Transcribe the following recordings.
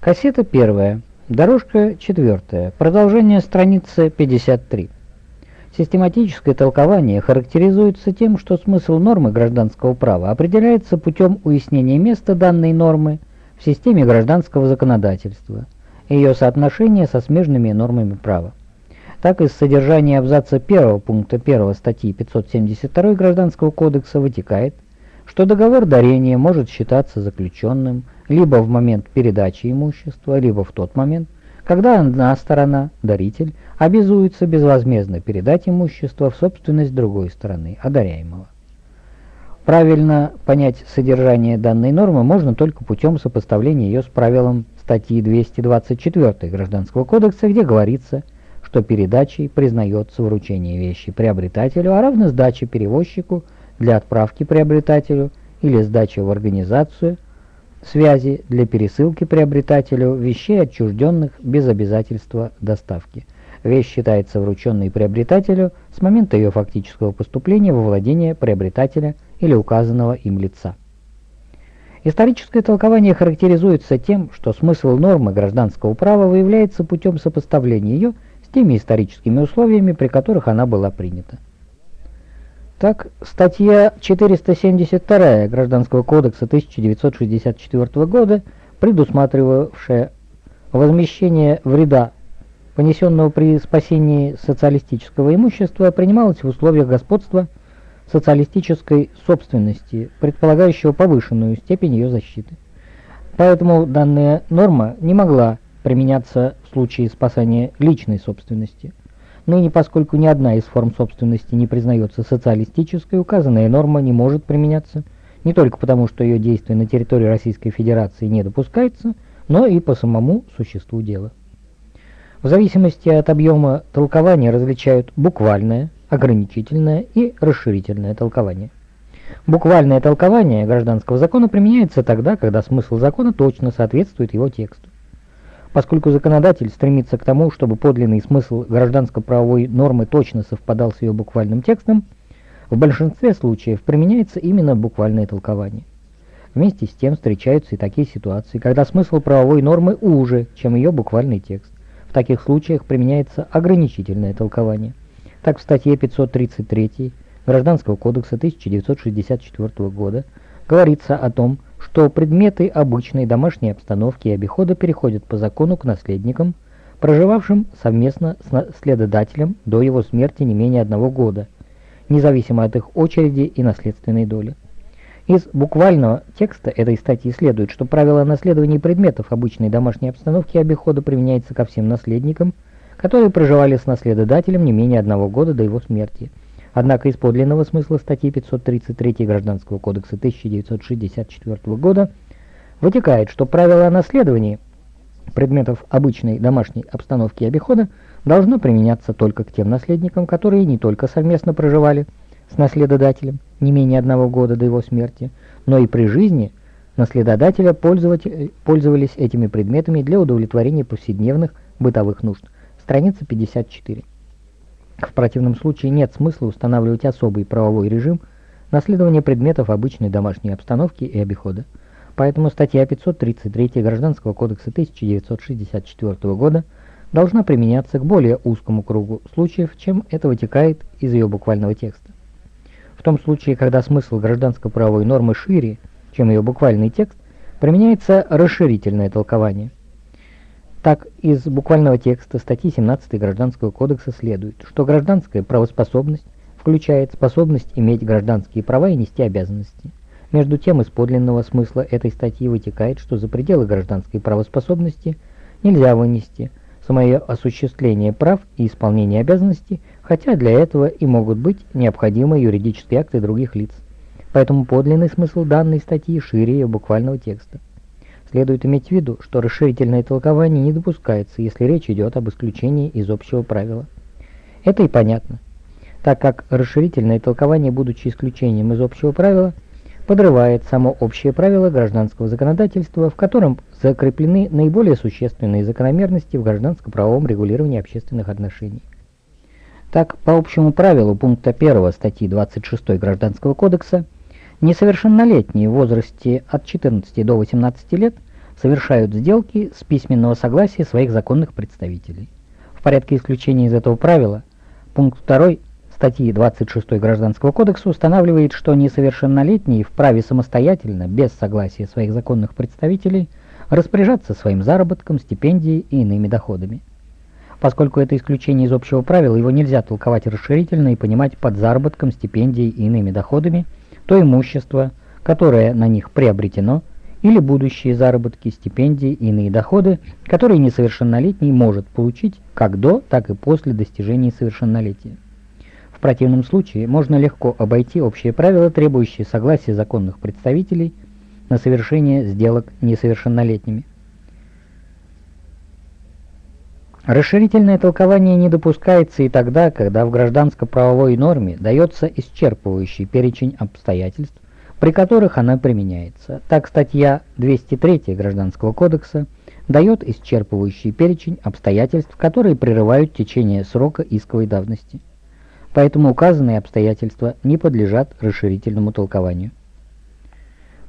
Кассета первая. Дорожка четвертая. Продолжение страницы 53. Систематическое толкование характеризуется тем, что смысл нормы гражданского права определяется путем уяснения места данной нормы в системе гражданского законодательства и ее соотношения со смежными нормами права. Так из содержания абзаца 1 пункта 1 статьи 572 Гражданского кодекса вытекает, что договор дарения может считаться заключенным либо в момент передачи имущества, либо в тот момент, когда одна сторона, даритель, обязуется безвозмездно передать имущество в собственность другой стороны, одаряемого. Правильно понять содержание данной нормы можно только путем сопоставления ее с правилом статьи 224 Гражданского кодекса, где говорится, что передачей признается вручение вещи приобретателю, а равно сдаче перевозчику для отправки приобретателю или сдача в организацию – связи для пересылки приобретателю вещей отчужденных без обязательства доставки. Вещь считается врученной приобретателю с момента ее фактического поступления во владение приобретателя или указанного им лица. Историческое толкование характеризуется тем, что смысл нормы гражданского права выявляется путем сопоставления ее с теми историческими условиями, при которых она была принята. Так, статья 472 Гражданского кодекса 1964 года, предусматривавшая возмещение вреда, понесенного при спасении социалистического имущества, принималась в условиях господства социалистической собственности, предполагающего повышенную степень ее защиты. Поэтому данная норма не могла применяться в случае спасания личной собственности – Ныне, поскольку ни одна из форм собственности не признается социалистической, указанная норма не может применяться не только потому, что ее действие на территории Российской Федерации не допускается, но и по самому существу дела. В зависимости от объема толкования различают буквальное, ограничительное и расширительное толкование. Буквальное толкование гражданского закона применяется тогда, когда смысл закона точно соответствует его тексту. Поскольку законодатель стремится к тому, чтобы подлинный смысл гражданско-правовой нормы точно совпадал с ее буквальным текстом, в большинстве случаев применяется именно буквальное толкование. Вместе с тем встречаются и такие ситуации, когда смысл правовой нормы уже, чем ее буквальный текст. В таких случаях применяется ограничительное толкование. Так в статье 533 Гражданского кодекса 1964 года говорится о том, что предметы обычной домашней обстановки и обихода переходят по закону к наследникам, проживавшим совместно с наследодателем до его смерти не менее одного года, независимо от их очереди и наследственной доли. Из буквального текста этой статьи следует, что правило наследования предметов обычной домашней обстановки и обихода применяется ко всем наследникам, которые проживали с наследодателем не менее одного года до его смерти – Однако из подлинного смысла статьи 533 Гражданского кодекса 1964 года вытекает, что правило о наследовании предметов обычной домашней обстановки и обихода должно применяться только к тем наследникам, которые не только совместно проживали с наследодателем не менее одного года до его смерти, но и при жизни наследодателя пользовались этими предметами для удовлетворения повседневных бытовых нужд. Страница 54. В противном случае нет смысла устанавливать особый правовой режим наследования предметов обычной домашней обстановки и обихода. Поэтому статья 533 Гражданского кодекса 1964 года должна применяться к более узкому кругу случаев, чем это вытекает из ее буквального текста. В том случае, когда смысл гражданско-правовой нормы шире, чем ее буквальный текст, применяется расширительное толкование – так, из буквального текста статьи 17 Гражданского кодекса следует, что гражданская правоспособность включает способность иметь гражданские права и нести обязанности. Между тем, из подлинного смысла этой статьи вытекает, что за пределы гражданской правоспособности нельзя вынести самое осуществление прав и исполнение обязанностей, хотя для этого и могут быть необходимы юридические акты других лиц. Поэтому подлинный смысл данной статьи шире ее буквального текста. Следует иметь в виду, что расширительное толкование не допускается, если речь идет об исключении из общего правила. Это и понятно, так как расширительное толкование, будучи исключением из общего правила, подрывает само общее правило гражданского законодательства, в котором закреплены наиболее существенные закономерности в гражданско-правовом регулировании общественных отношений. Так, по общему правилу пункта 1 статьи 26 Гражданского кодекса, Несовершеннолетние в возрасте от 14 до 18 лет совершают сделки с письменного согласия своих законных представителей. В порядке исключения из этого правила пункт 2 статьи 26 Гражданского кодекса устанавливает, что несовершеннолетние вправе самостоятельно, без согласия своих законных представителей, распоряжаться своим заработком, стипендией и иными доходами. Поскольку это исключение из общего правила, его нельзя толковать расширительно и понимать под заработком, стипендией и иными доходами то имущество, которое на них приобретено, или будущие заработки, стипендии и иные доходы, которые несовершеннолетний может получить как до, так и после достижения совершеннолетия. В противном случае можно легко обойти общие правила, требующие согласия законных представителей на совершение сделок несовершеннолетними. Расширительное толкование не допускается и тогда, когда в гражданско-правовой норме дается исчерпывающий перечень обстоятельств, при которых она применяется. Так, статья 203 Гражданского кодекса дает исчерпывающий перечень обстоятельств, которые прерывают течение срока исковой давности. Поэтому указанные обстоятельства не подлежат расширительному толкованию.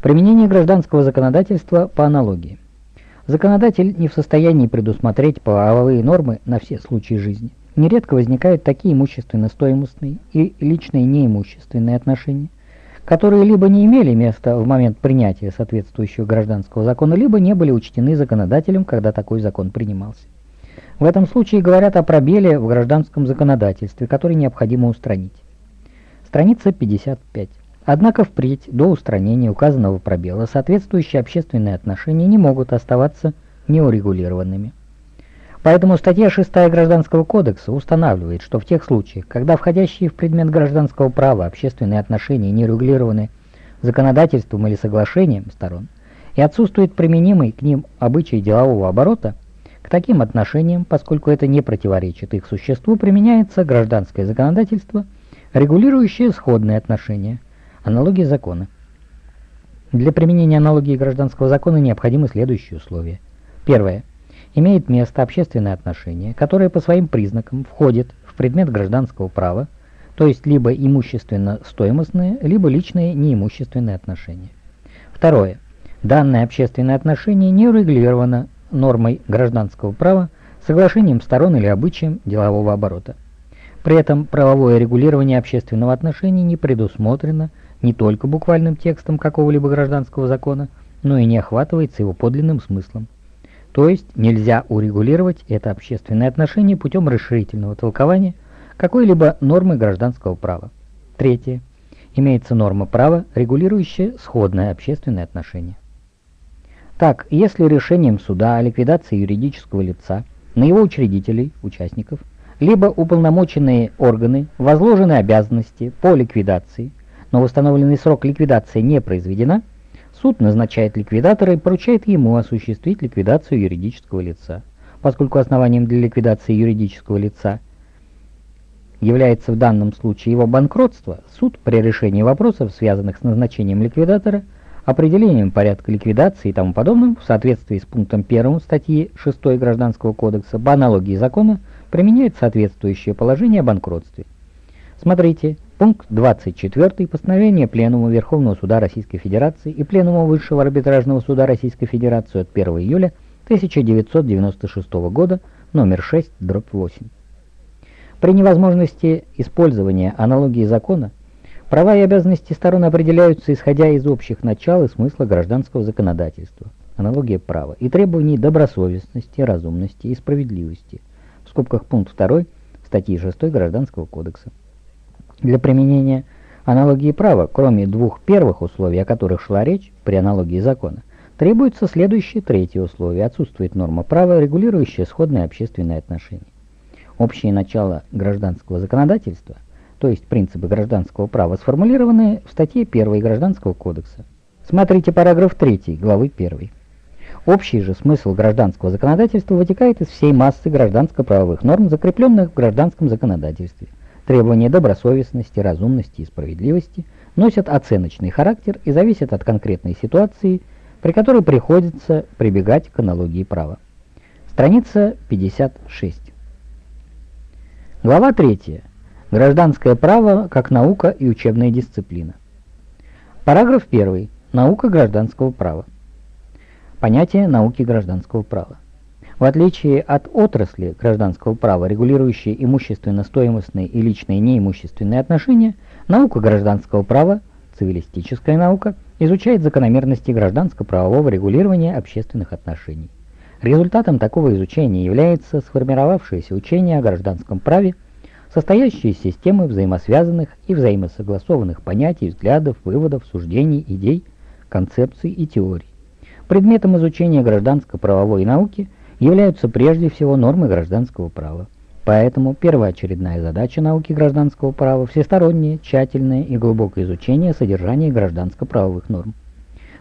Применение гражданского законодательства по аналогии. Законодатель не в состоянии предусмотреть правовые нормы на все случаи жизни. Нередко возникают такие имущественно-стоимостные и личные неимущественные отношения, которые либо не имели места в момент принятия соответствующего гражданского закона, либо не были учтены законодателем, когда такой закон принимался. В этом случае говорят о пробеле в гражданском законодательстве, который необходимо устранить. Страница 55. Однако впредь до устранения указанного пробела соответствующие общественные отношения не могут оставаться неурегулированными. Поэтому статья 6 Гражданского кодекса устанавливает, что в тех случаях, когда входящие в предмет гражданского права общественные отношения не регулированы законодательством или соглашением сторон и отсутствует применимый к ним обычай делового оборота, к таким отношениям, поскольку это не противоречит их существу, применяется гражданское законодательство, регулирующее сходные отношения – Аналогия закона. Для применения аналогии гражданского закона необходимы следующие условия. Первое. Имеет место общественное отношение, которое по своим признакам входит в предмет гражданского права, то есть либо имущественно-стоимостные, либо личные неимущественные отношения. Второе. Данное общественное отношение не урегулировано нормой гражданского права, соглашением сторон или обычаем делового оборота. При этом правовое регулирование общественного отношения не предусмотрено не только буквальным текстом какого-либо гражданского закона, но и не охватывается его подлинным смыслом. То есть нельзя урегулировать это общественное отношение путем расширительного толкования какой-либо нормы гражданского права. Третье. Имеется норма права, регулирующая сходное общественное отношение. Так, если решением суда о ликвидации юридического лица на его учредителей, участников, либо уполномоченные органы возложены обязанности по ликвидации, но в установленный срок ликвидация не произведена, суд назначает ликвидатора и поручает ему осуществить ликвидацию юридического лица. Поскольку основанием для ликвидации юридического лица является в данном случае его банкротство, суд при решении вопросов, связанных с назначением ликвидатора, определением порядка ликвидации и тому подобным, в соответствии с пунктом 1 статьи 6 Гражданского кодекса, по аналогии закона, применяет соответствующее положение о банкротстве. Смотрите, пункт 24 постановления Пленума Верховного Суда Российской Федерации и Пленума Высшего Арбитражного Суда Российской Федерации от 1 июля 1996 года, номер 6, дробь 8. При невозможности использования аналогии закона, права и обязанности сторон определяются исходя из общих начал и смысла гражданского законодательства, аналогия права, и требований добросовестности, разумности и справедливости, в скобках пункт 2 статьи 6 Гражданского кодекса. Для применения аналогии права, кроме двух первых условий, о которых шла речь при аналогии закона, требуется следующее третье условие. Отсутствует норма права, регулирующая сходные общественные отношения. Общие начала гражданского законодательства, то есть принципы гражданского права, сформулированы в статье 1 Гражданского кодекса. Смотрите параграф 3 главы 1. Общий же смысл гражданского законодательства вытекает из всей массы гражданско-правовых норм, закрепленных в гражданском законодательстве – Требования добросовестности, разумности и справедливости носят оценочный характер и зависят от конкретной ситуации, при которой приходится прибегать к аналогии права. Страница 56. Глава 3. Гражданское право как наука и учебная дисциплина. Параграф 1. Наука гражданского права. Понятие науки гражданского права. В отличие от отрасли гражданского права, регулирующей имущественно-стоимостные и личные неимущественные отношения, наука гражданского права, цивилистическая наука, изучает закономерности гражданско-правового регулирования общественных отношений. Результатом такого изучения является сформировавшееся учение о гражданском праве, состоящее из системы взаимосвязанных и взаимосогласованных понятий, взглядов, выводов, суждений, идей, концепций и теорий. Предметом изучения гражданско-правовой науки – являются прежде всего нормы гражданского права. Поэтому первоочередная задача науки гражданского права – всестороннее, тщательное и глубокое изучение содержания гражданско-правовых норм.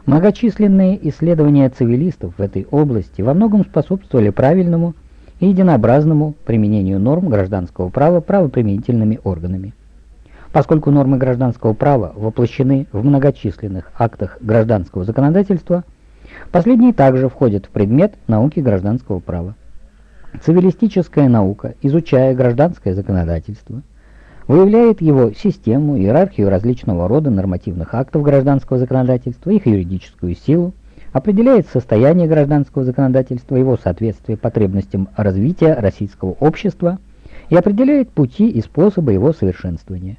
Многочисленные исследования цивилистов в этой области во многом способствовали правильному и единообразному применению норм гражданского права правоприменительными органами. Поскольку нормы гражданского права воплощены в многочисленных актах гражданского законодательства – Последние также входят в предмет науки гражданского права. Цивилистическая наука, изучая гражданское законодательство, выявляет его систему, иерархию различного рода нормативных актов гражданского законодательства, их юридическую силу, определяет состояние гражданского законодательства, его соответствие потребностям развития российского общества и определяет пути и способы его совершенствования.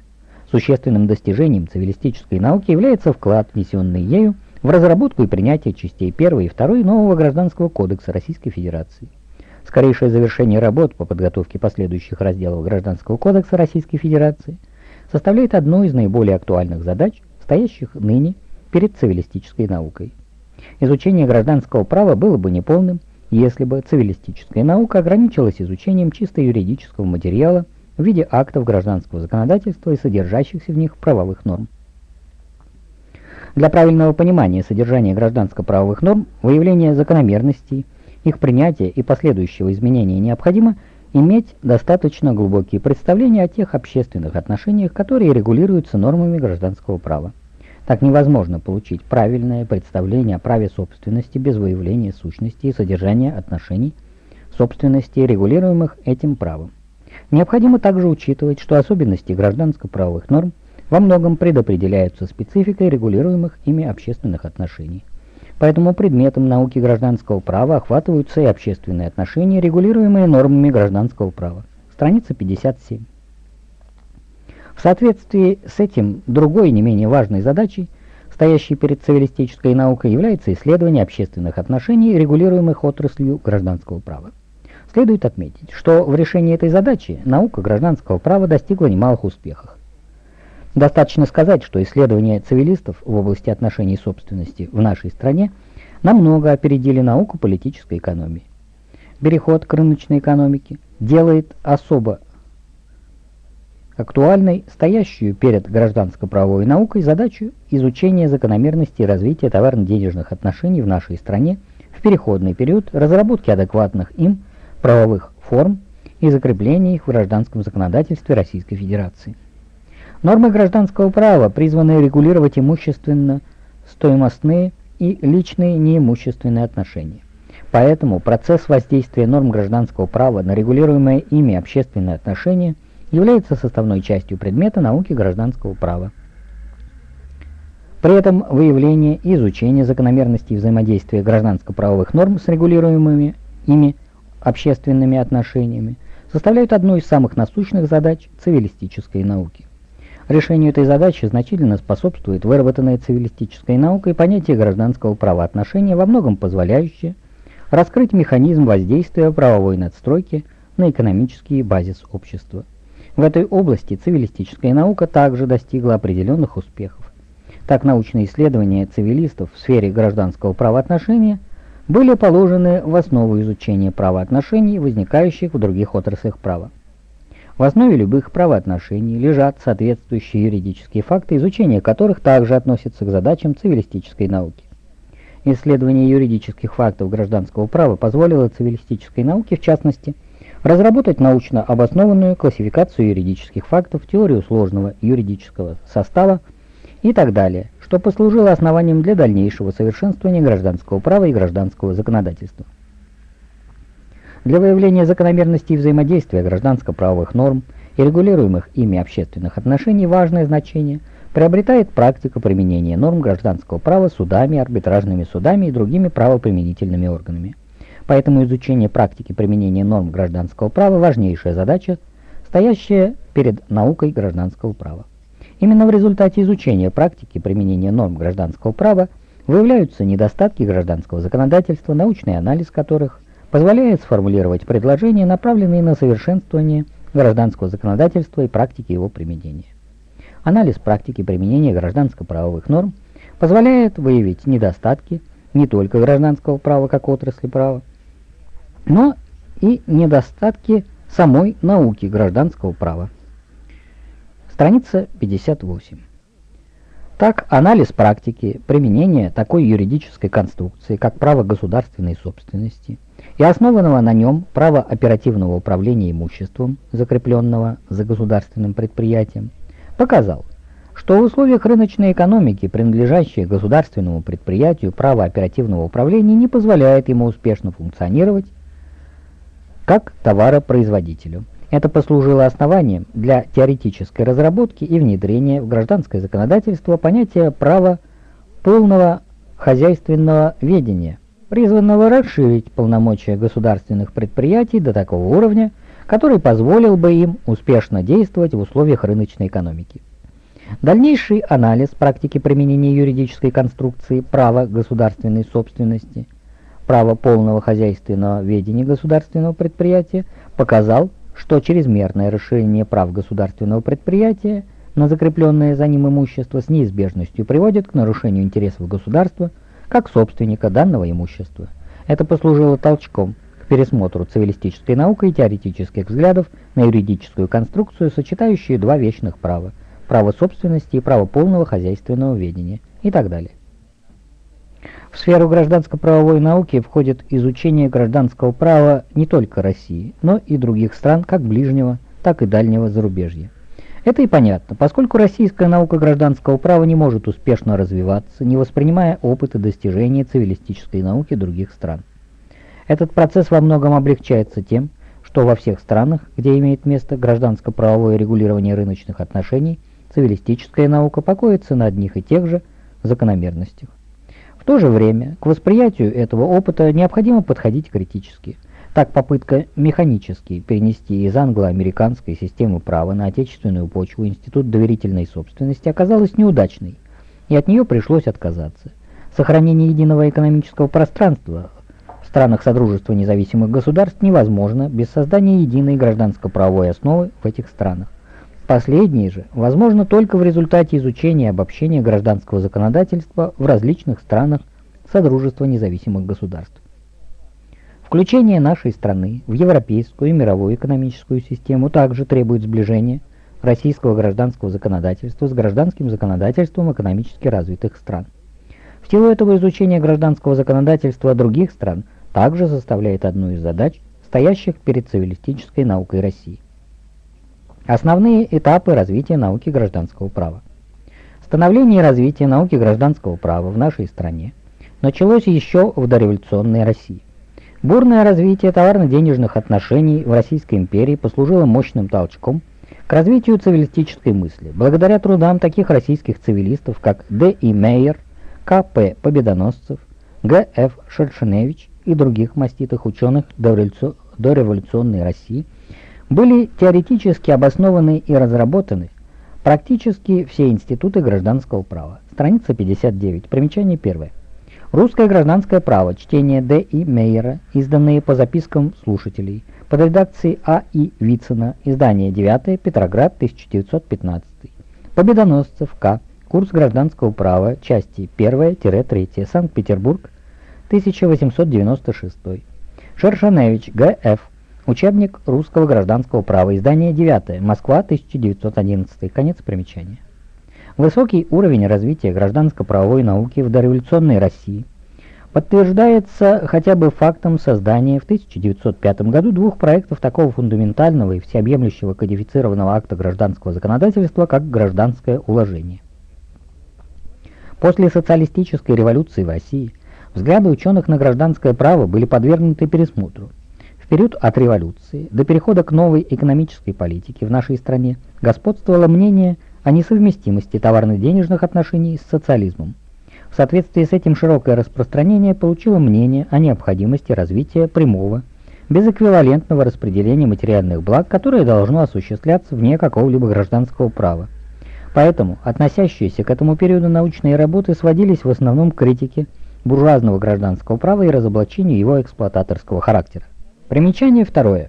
Существенным достижением цивилистической науки является вклад, внесенный ею в разработку и принятие частей 1 и 2 нового Гражданского кодекса Российской Федерации. Скорейшее завершение работ по подготовке последующих разделов Гражданского кодекса Российской Федерации составляет одну из наиболее актуальных задач, стоящих ныне перед цивилистической наукой. Изучение гражданского права было бы неполным, если бы цивилистическая наука ограничилась изучением чисто юридического материала в виде актов гражданского законодательства и содержащихся в них правовых норм. Для правильного понимания содержания гражданско-правовых норм, выявления закономерностей, их принятия и последующего изменения необходимо иметь достаточно глубокие представления о тех общественных отношениях, которые регулируются нормами гражданского права. Так невозможно получить правильное представление о праве собственности без выявления сущности и содержания отношений собственности, регулируемых этим правом. Необходимо также учитывать, что особенности гражданско-правовых норм во многом предопределяются спецификой регулируемых ими общественных отношений. Поэтому предметом науки гражданского права охватываются и общественные отношения, регулируемые нормами гражданского права. Страница 57. В соответствии с этим другой не менее важной задачей, стоящей перед цивилистической наукой, является исследование общественных отношений, регулируемых отраслью гражданского права. Следует отметить, что в решении этой задачи наука гражданского права достигла немалых успехов. Достаточно сказать, что исследования цивилистов в области отношений собственности в нашей стране намного опередили науку политической экономии. Переход к рыночной экономике делает особо актуальной стоящую перед гражданско-правовой наукой задачу изучения закономерностей развития товарно-денежных отношений в нашей стране в переходный период, разработки адекватных им правовых форм и закрепления их в гражданском законодательстве Российской Федерации. Нормы гражданского права призваны регулировать имущественно стоимостные и личные неимущественные отношения. Поэтому процесс воздействия норм гражданского права на регулируемые ими общественные отношения является составной частью предмета науки гражданского права. При этом выявление и изучение закономерностей взаимодействия гражданско-правовых норм с регулируемыми ими общественными отношениями составляют одну из самых насущных задач цивилистической науки. Решению этой задачи значительно способствует выработанная цивилистической наукой понятие гражданского правоотношения, во многом позволяющее раскрыть механизм воздействия правовой надстройки на экономический базис общества. В этой области цивилистическая наука также достигла определенных успехов. Так научные исследования цивилистов в сфере гражданского правоотношения были положены в основу изучения правоотношений, возникающих в других отраслях права. В основе любых правоотношений лежат соответствующие юридические факты, изучение которых также относится к задачам цивилистической науки. Исследование юридических фактов гражданского права позволило цивилистической науке, в частности, разработать научно обоснованную классификацию юридических фактов, теорию сложного юридического состава и так далее, что послужило основанием для дальнейшего совершенствования гражданского права и гражданского законодательства. Для выявления закономерностей взаимодействия гражданско-правовых норм и регулируемых ими общественных отношений важное значение приобретает практика применения норм гражданского права судами, арбитражными судами и другими правоприменительными органами. Поэтому изучение практики применения норм гражданского права – важнейшая задача, стоящая перед наукой гражданского права. Именно в результате изучения практики применения норм гражданского права выявляются недостатки гражданского законодательства, научный анализ которых позволяет сформулировать предложения, направленные на совершенствование гражданского законодательства и практики его применения. Анализ практики применения гражданско-правовых норм позволяет выявить недостатки не только гражданского права как отрасли права, но и недостатки самой науки гражданского права. Страница 58. Так, анализ практики применения такой юридической конструкции, как право государственной собственности, и основанного на нем права оперативного управления имуществом, закрепленного за государственным предприятием, показал, что в условиях рыночной экономики, принадлежащее государственному предприятию, право оперативного управления не позволяет ему успешно функционировать как товаропроизводителю. Это послужило основанием для теоретической разработки и внедрения в гражданское законодательство понятия права полного хозяйственного ведения, призванного расширить полномочия государственных предприятий до такого уровня, который позволил бы им успешно действовать в условиях рыночной экономики. Дальнейший анализ практики применения юридической конструкции права государственной собственности, права полного хозяйственного ведения государственного предприятия показал, что чрезмерное расширение прав государственного предприятия на закрепленное за ним имущество с неизбежностью приводит к нарушению интересов государства как собственника данного имущества. Это послужило толчком к пересмотру цивилистической науки и теоретических взглядов на юридическую конструкцию, сочетающую два вечных права – право собственности и право полного хозяйственного ведения и так далее. В сферу гражданско-правовой науки входит изучение гражданского права не только России, но и других стран, как ближнего, так и дальнего зарубежья. Это и понятно, поскольку российская наука гражданского права не может успешно развиваться, не воспринимая опыт и достижения цивилистической науки других стран. Этот процесс во многом облегчается тем, что во всех странах, где имеет место гражданско-правовое регулирование рыночных отношений, цивилистическая наука покоится на одних и тех же закономерностях. В то же время к восприятию этого опыта необходимо подходить критически. Так попытка механически перенести из англо-американской системы права на отечественную почву институт доверительной собственности оказалась неудачной, и от нее пришлось отказаться. Сохранение единого экономического пространства в странах Содружества независимых государств невозможно без создания единой гражданско-правовой основы в этих странах. Последнее же возможно только в результате изучения и обобщения гражданского законодательства в различных странах Содружества независимых государств. Включение нашей страны в европейскую и мировую экономическую систему также требует сближения российского гражданского законодательства с гражданским законодательством экономически развитых стран. В силу этого изучение гражданского законодательства других стран также составляет одну из задач, стоящих перед цивилистической наукой России. Основные этапы развития науки гражданского права. Становление и развитие науки гражданского права в нашей стране началось еще в дореволюционной России. Бурное развитие товарно-денежных отношений в Российской империи послужило мощным толчком к развитию цивилистической мысли, благодаря трудам таких российских цивилистов, как Д. И. Мейер, К. П. Победоносцев, Г. Ф. Шершеневич и других маститых ученых дореволюционной России – были теоретически обоснованы и разработаны практически все институты гражданского права. Страница 59. Примечание первое. Русское гражданское право. Чтение Д. И. Мейера, изданные по запискам слушателей. Под редакцией А. И. Вицина. Издание 9. Петроград, 1915. Победоносцев К. Курс гражданского права. Части 1-3. Санкт-Петербург, 1896. Шершеневич Г. Учебник русского гражданского права, издание 9, Москва, 1911, конец примечания. Высокий уровень развития гражданско-правовой науки в дореволюционной России подтверждается хотя бы фактом создания в 1905 году двух проектов такого фундаментального и всеобъемлющего кодифицированного акта гражданского законодательства, как «Гражданское уложение». После социалистической революции в России взгляды ученых на гражданское право были подвергнуты пересмотру – период от революции до перехода к новой экономической политике в нашей стране господствовало мнение о несовместимости товарно-денежных отношений с социализмом. В соответствии с этим широкое распространение получило мнение о необходимости развития прямого, безэквивалентного распределения материальных благ, которое должно осуществляться вне какого-либо гражданского права. Поэтому относящиеся к этому периоду научные работы сводились в основном к критике буржуазного гражданского права и разоблачению его эксплуататорского характера. Примечание второе.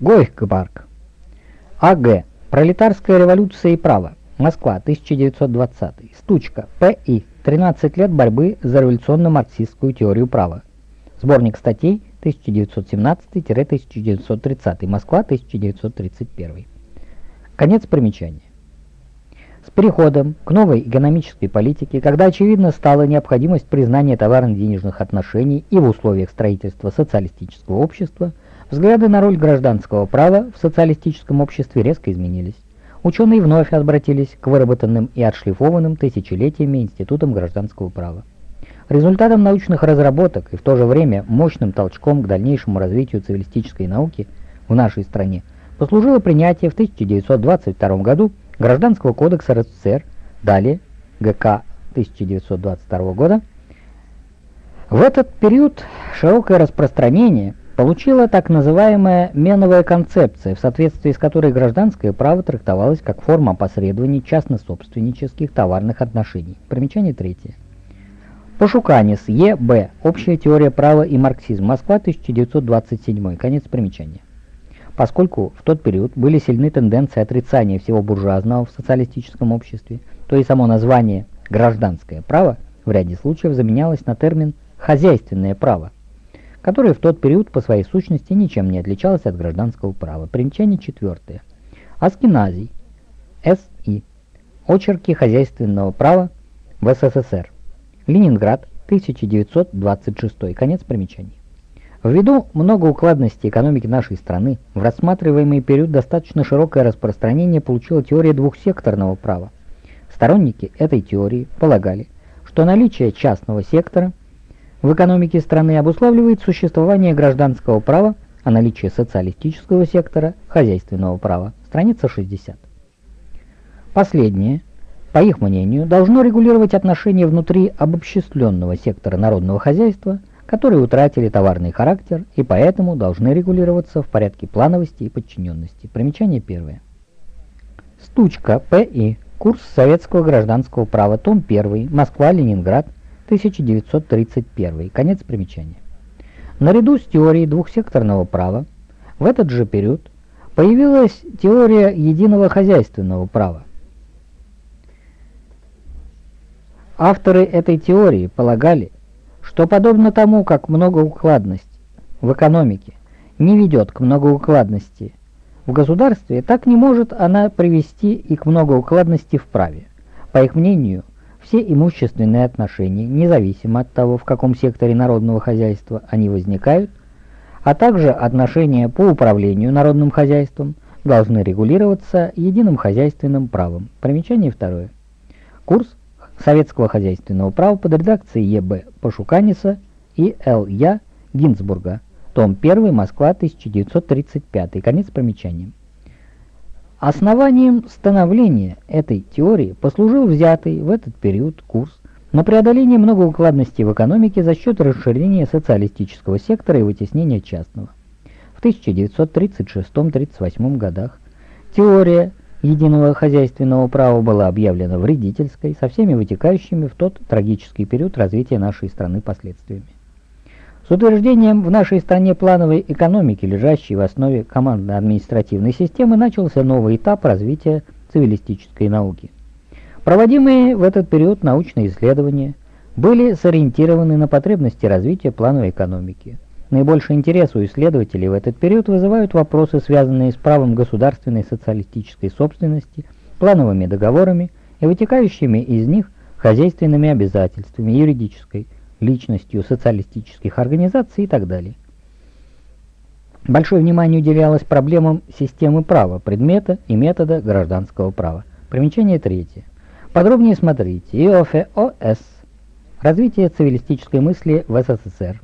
Гойхгбарк. А.Г. Пролетарская революция и право. Москва, 1920. Стучка. П.И. 13 лет борьбы за революционно-марксистскую теорию права. Сборник статей 1917-1930. Москва, 1931. Конец примечания. Переходом к новой экономической политике, когда очевидно стала необходимость признания товарно-денежных отношений и в условиях строительства социалистического общества, взгляды на роль гражданского права в социалистическом обществе резко изменились. Ученые вновь обратились к выработанным и отшлифованным тысячелетиями институтам гражданского права. Результатом научных разработок и в то же время мощным толчком к дальнейшему развитию цивилистической науки в нашей стране послужило принятие в 1922 году Гражданского кодекса РСФСР, далее ГК 1922 года. В этот период широкое распространение получила так называемая меновая концепция, в соответствии с которой гражданское право трактовалось как форма опосредования частно-собственнических товарных отношений. Примечание третье. Пошуканис, Е.Б. Общая теория права и марксизм. Москва, 1927. Конец примечания. Поскольку в тот период были сильны тенденции отрицания всего буржуазного в социалистическом обществе, то и само название «гражданское право» в ряде случаев заменялось на термин «хозяйственное право», которое в тот период по своей сущности ничем не отличалось от гражданского права. Примечание четвертое. Аскиназий. С.И. Очерки хозяйственного права в СССР. Ленинград, 1926. Конец примечаний. Ввиду многоукладности экономики нашей страны, в рассматриваемый период достаточно широкое распространение получила теория двухсекторного права. Сторонники этой теории полагали, что наличие частного сектора в экономике страны обуславливает существование гражданского права, а наличие социалистического сектора – хозяйственного права. Страница 60. Последнее, по их мнению, должно регулировать отношения внутри обобществленного сектора народного хозяйства – которые утратили товарный характер и поэтому должны регулироваться в порядке плановости и подчиненности. Примечание первое. Стучка П.И. Курс советского гражданского права, том 1, Москва-Ленинград, 1931. Конец примечания. Наряду с теорией двухсекторного права в этот же период появилась теория единого хозяйственного права. Авторы этой теории полагали, что подобно тому, как многоукладность в экономике не ведет к многоукладности в государстве, так не может она привести и к многоукладности в праве. По их мнению, все имущественные отношения, независимо от того, в каком секторе народного хозяйства они возникают, а также отношения по управлению народным хозяйством, должны регулироваться единым хозяйственным правом. Примечание второе. Курс советского хозяйственного права под редакцией Е.Б. Пашуканиса и Л.Я. Гинзбурга. Том 1, Москва, 1935. Конец примечания. Основанием становления этой теории послужил взятый в этот период курс на преодоление многоукладности в экономике за счет расширения социалистического сектора и вытеснения частного. В 1936-38 годах теория единого хозяйственного права была объявлена вредительской со всеми вытекающими в тот трагический период развития нашей страны последствиями. С утверждением в нашей стране плановой экономики, лежащей в основе командно-административной системы, начался новый этап развития цивилистической науки. Проводимые в этот период научные исследования были сориентированы на потребности развития плановой экономики – Наибольший интерес у исследователей в этот период вызывают вопросы, связанные с правом государственной социалистической собственности, плановыми договорами и вытекающими из них хозяйственными обязательствами, юридической личностью социалистических организаций и так далее. Большое внимание уделялось проблемам системы права, предмета и метода гражданского права. Примечание третье. Подробнее смотрите ИОФ ОС. Развитие цивилистической мысли в СССР.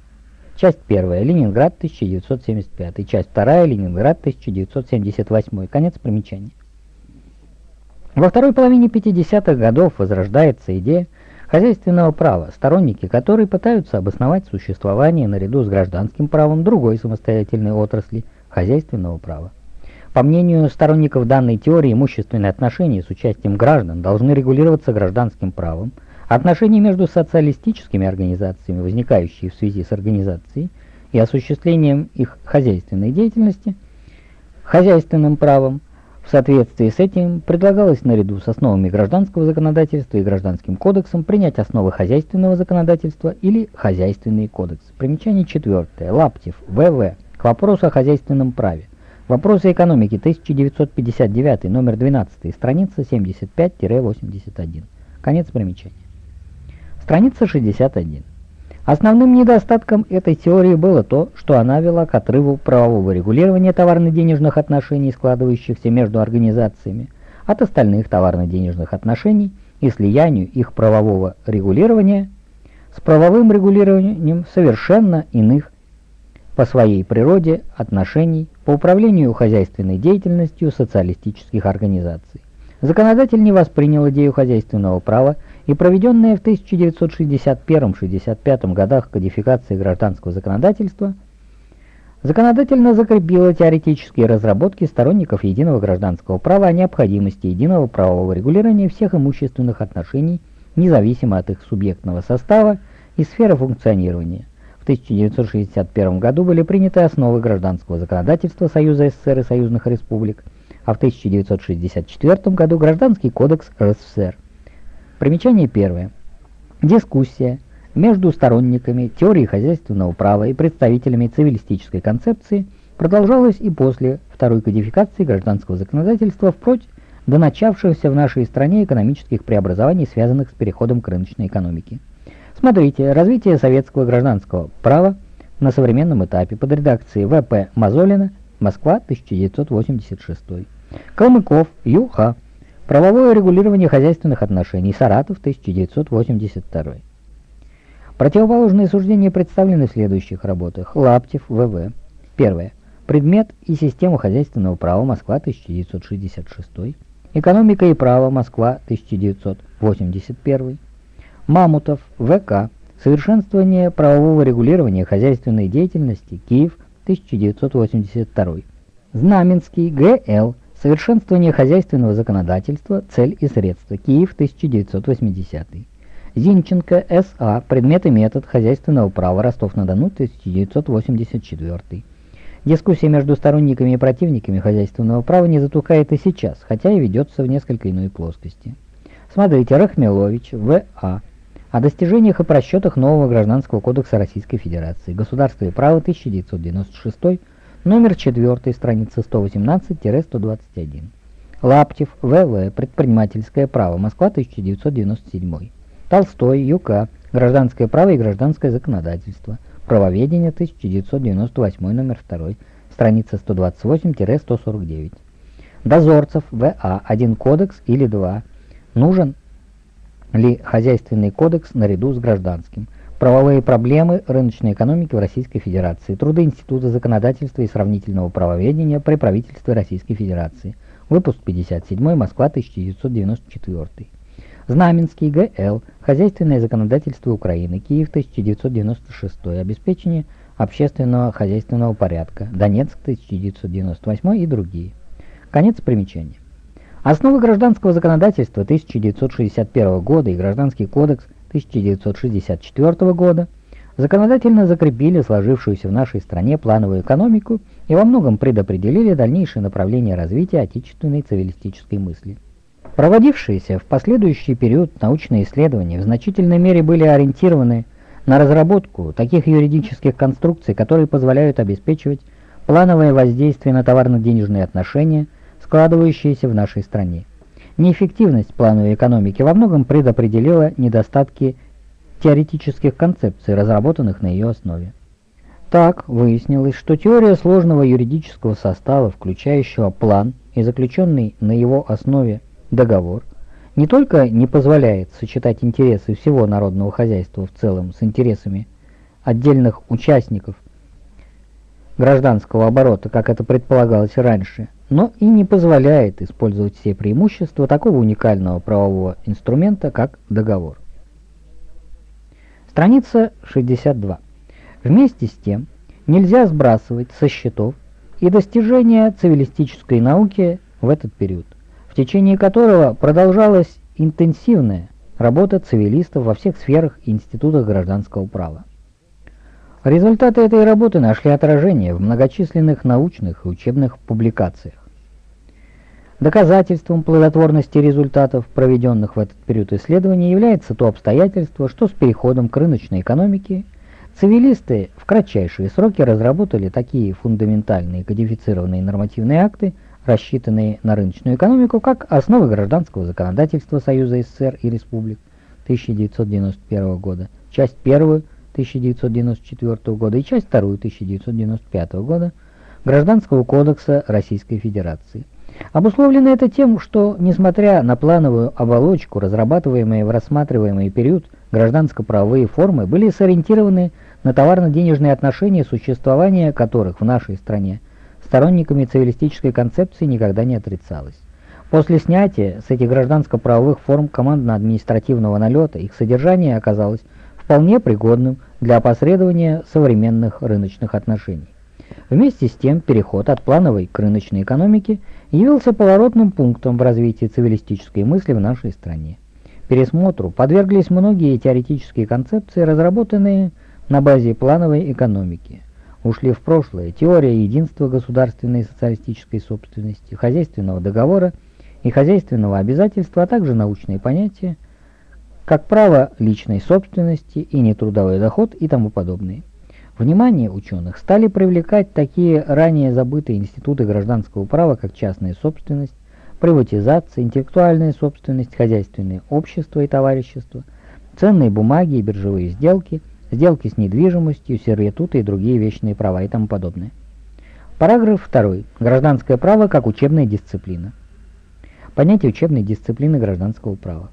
Часть первая. Ленинград, 1975. Часть вторая. Ленинград, 1978. Конец примечания. Во второй половине 50-х годов возрождается идея хозяйственного права, сторонники которой пытаются обосновать существование наряду с гражданским правом другой самостоятельной отрасли – хозяйственного права. По мнению сторонников данной теории, имущественные отношения с участием граждан должны регулироваться гражданским правом, отношения между социалистическими организациями, возникающие в связи с организацией и осуществлением их хозяйственной деятельности, хозяйственным правом, в соответствии с этим предлагалось наряду с основами гражданского законодательства и гражданским кодексом принять основы хозяйственного законодательства или хозяйственный кодекс. Примечание четвертое. Лаптев, В.В. К вопросу о хозяйственном праве. Вопросы экономики, 1959, номер 12, страница 75-81. Конец примечания. Страница 61. Основным недостатком этой теории было то, что она вела к отрыву правового регулирования товарно-денежных отношений, складывающихся между организациями, от остальных товарно-денежных отношений и слиянию их правового регулирования с правовым регулированием совершенно иных по своей природе отношений по управлению хозяйственной деятельностью социалистических организаций. Законодатель не воспринял идею хозяйственного права и проведенная в 1961-65 годах кодификация гражданского законодательства законодательно закрепила теоретические разработки сторонников единого гражданского права о необходимости единого правового регулирования всех имущественных отношений, независимо от их субъектного состава и сферы функционирования. В 1961 году были приняты основы гражданского законодательства Союза СССР и союзных республик, а в 1964 году Гражданский кодекс РСФСР. Примечание первое. Дискуссия между сторонниками теории хозяйственного права и представителями цивилистической концепции продолжалась и после второй кодификации гражданского законодательства впрочем до начавшихся в нашей стране экономических преобразований, связанных с переходом к рыночной экономике. Смотрите, развитие советского гражданского права на современном этапе под редакцией В.П. Мазолина, Москва, 1986. Калмыков, Ю.Х. Правовое регулирование хозяйственных отношений. Саратов, 1982. Противоположные суждения представлены в следующих работах. Лаптев, В.В. Первое. Предмет и система хозяйственного права. Москва, 1966. Экономика и право. Москва, 1981. Мамутов, В.К. Совершенствование правового регулирования хозяйственной деятельности. Киев, 1982. Знаменский, Г.Л. Совершенствование хозяйственного законодательства. Цель и средства. Киев, 1980. Зинченко, С.А. Предмет и метод хозяйственного права. Ростов-на-Дону, 1984. Дискуссия между сторонниками и противниками хозяйственного права не затухает и сейчас, хотя и ведется в несколько иной плоскости. Смотрите, Рахмелович, В.А. О достижениях и просчетах нового Гражданского кодекса Российской Федерации. Государство и право, 1996 Номер 4, страница 118-121. Лаптев, В.В. Предпринимательское право. Москва, 1997. Толстой, Ю.К. Гражданское право и гражданское законодательство. Правоведение, 1998, номер 2. Страница 128-149. Дозорцев, В.А. Один кодекс или два. Нужен ли хозяйственный кодекс наряду с гражданским? Правовые проблемы рыночной экономики в Российской Федерации. Труды Института законодательства и сравнительного правоведения при правительстве Российской Федерации. Выпуск 57, Москва, 1994. Знаменский, Г.Л. Хозяйственное законодательство Украины. Киев, 1996. Обеспечение общественного хозяйственного порядка. Донецк, 1998 и другие. Конец примечания. Основы гражданского законодательства 1961 года и Гражданский кодекс – 1964 года законодательно закрепили сложившуюся в нашей стране плановую экономику и во многом предопределили дальнейшее направление развития отечественной цивилистической мысли. Проводившиеся в последующий период научные исследования в значительной мере были ориентированы на разработку таких юридических конструкций, которые позволяют обеспечивать плановое воздействие на товарно-денежные отношения, складывающиеся в нашей стране. Неэффективность плановой экономики во многом предопределила недостатки теоретических концепций, разработанных на ее основе. Так выяснилось, что теория сложного юридического состава, включающего план и заключенный на его основе договор, не только не позволяет сочетать интересы всего народного хозяйства в целом с интересами отдельных участников гражданского оборота, как это предполагалось раньше, но и не позволяет использовать все преимущества такого уникального правового инструмента, как договор. Страница 62. Вместе с тем, нельзя сбрасывать со счетов и достижения цивилистической науки в этот период, в течение которого продолжалась интенсивная работа цивилистов во всех сферах и институтах гражданского права. Результаты этой работы нашли отражение в многочисленных научных и учебных публикациях. Доказательством плодотворности результатов, проведенных в этот период исследований, является то обстоятельство, что с переходом к рыночной экономике цивилисты в кратчайшие сроки разработали такие фундаментальные кодифицированные нормативные акты, рассчитанные на рыночную экономику, как основы гражданского законодательства Союза СССР и Республик 1991 года, часть 1 1994 года и часть 2 1995 года Гражданского кодекса Российской Федерации – Обусловлено это тем, что, несмотря на плановую оболочку, разрабатываемые в рассматриваемый период гражданско-правовые формы были сориентированы на товарно-денежные отношения, существования которых в нашей стране сторонниками цивилистической концепции никогда не отрицалось. После снятия с этих гражданско-правовых форм командно-административного налета их содержание оказалось вполне пригодным для опосредования современных рыночных отношений. Вместе с тем переход от плановой к рыночной экономике явился поворотным пунктом в развитии цивилистической мысли в нашей стране. Пересмотру подверглись многие теоретические концепции, разработанные на базе плановой экономики. Ушли в прошлое теория единства государственной и социалистической собственности, хозяйственного договора и хозяйственного обязательства, а также научные понятия, как право личной собственности и нетрудовой доход и тому подобные. Внимание ученых стали привлекать такие ранее забытые институты гражданского права, как частная собственность, приватизация, интеллектуальная собственность, хозяйственные общества и товарищества, ценные бумаги и биржевые сделки, сделки с недвижимостью, сервитуты и другие вечные права и тому подобное. Параграф 2. Гражданское право как учебная дисциплина. Понятие учебной дисциплины гражданского права.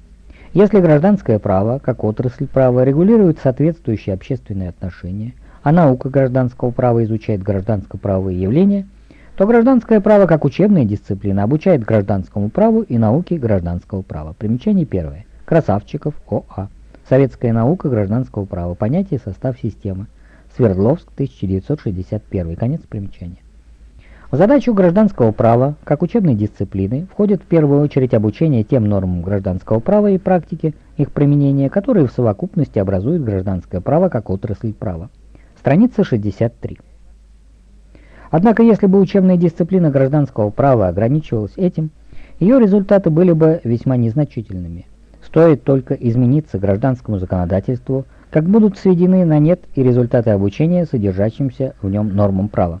Если гражданское право, как отрасль права, регулирует соответствующие общественные отношения – а наука гражданского права изучает гражданско-правовые явления, то гражданское право как учебная дисциплина обучает гражданскому праву и науке гражданского права. Примечание первое. Красавчиков ОА. Советская наука гражданского права. Понятие состав системы. Свердловск, 1961. Конец примечания. В задачу гражданского права, как учебной дисциплины, входит в первую очередь обучение тем нормам гражданского права и практики их применения, которые в совокупности образуют гражданское право как отрасль права. Страница 63. Однако, если бы учебная дисциплина гражданского права ограничивалась этим, ее результаты были бы весьма незначительными. Стоит только измениться гражданскому законодательству, как будут сведены на нет и результаты обучения, содержащимся в нем нормам права.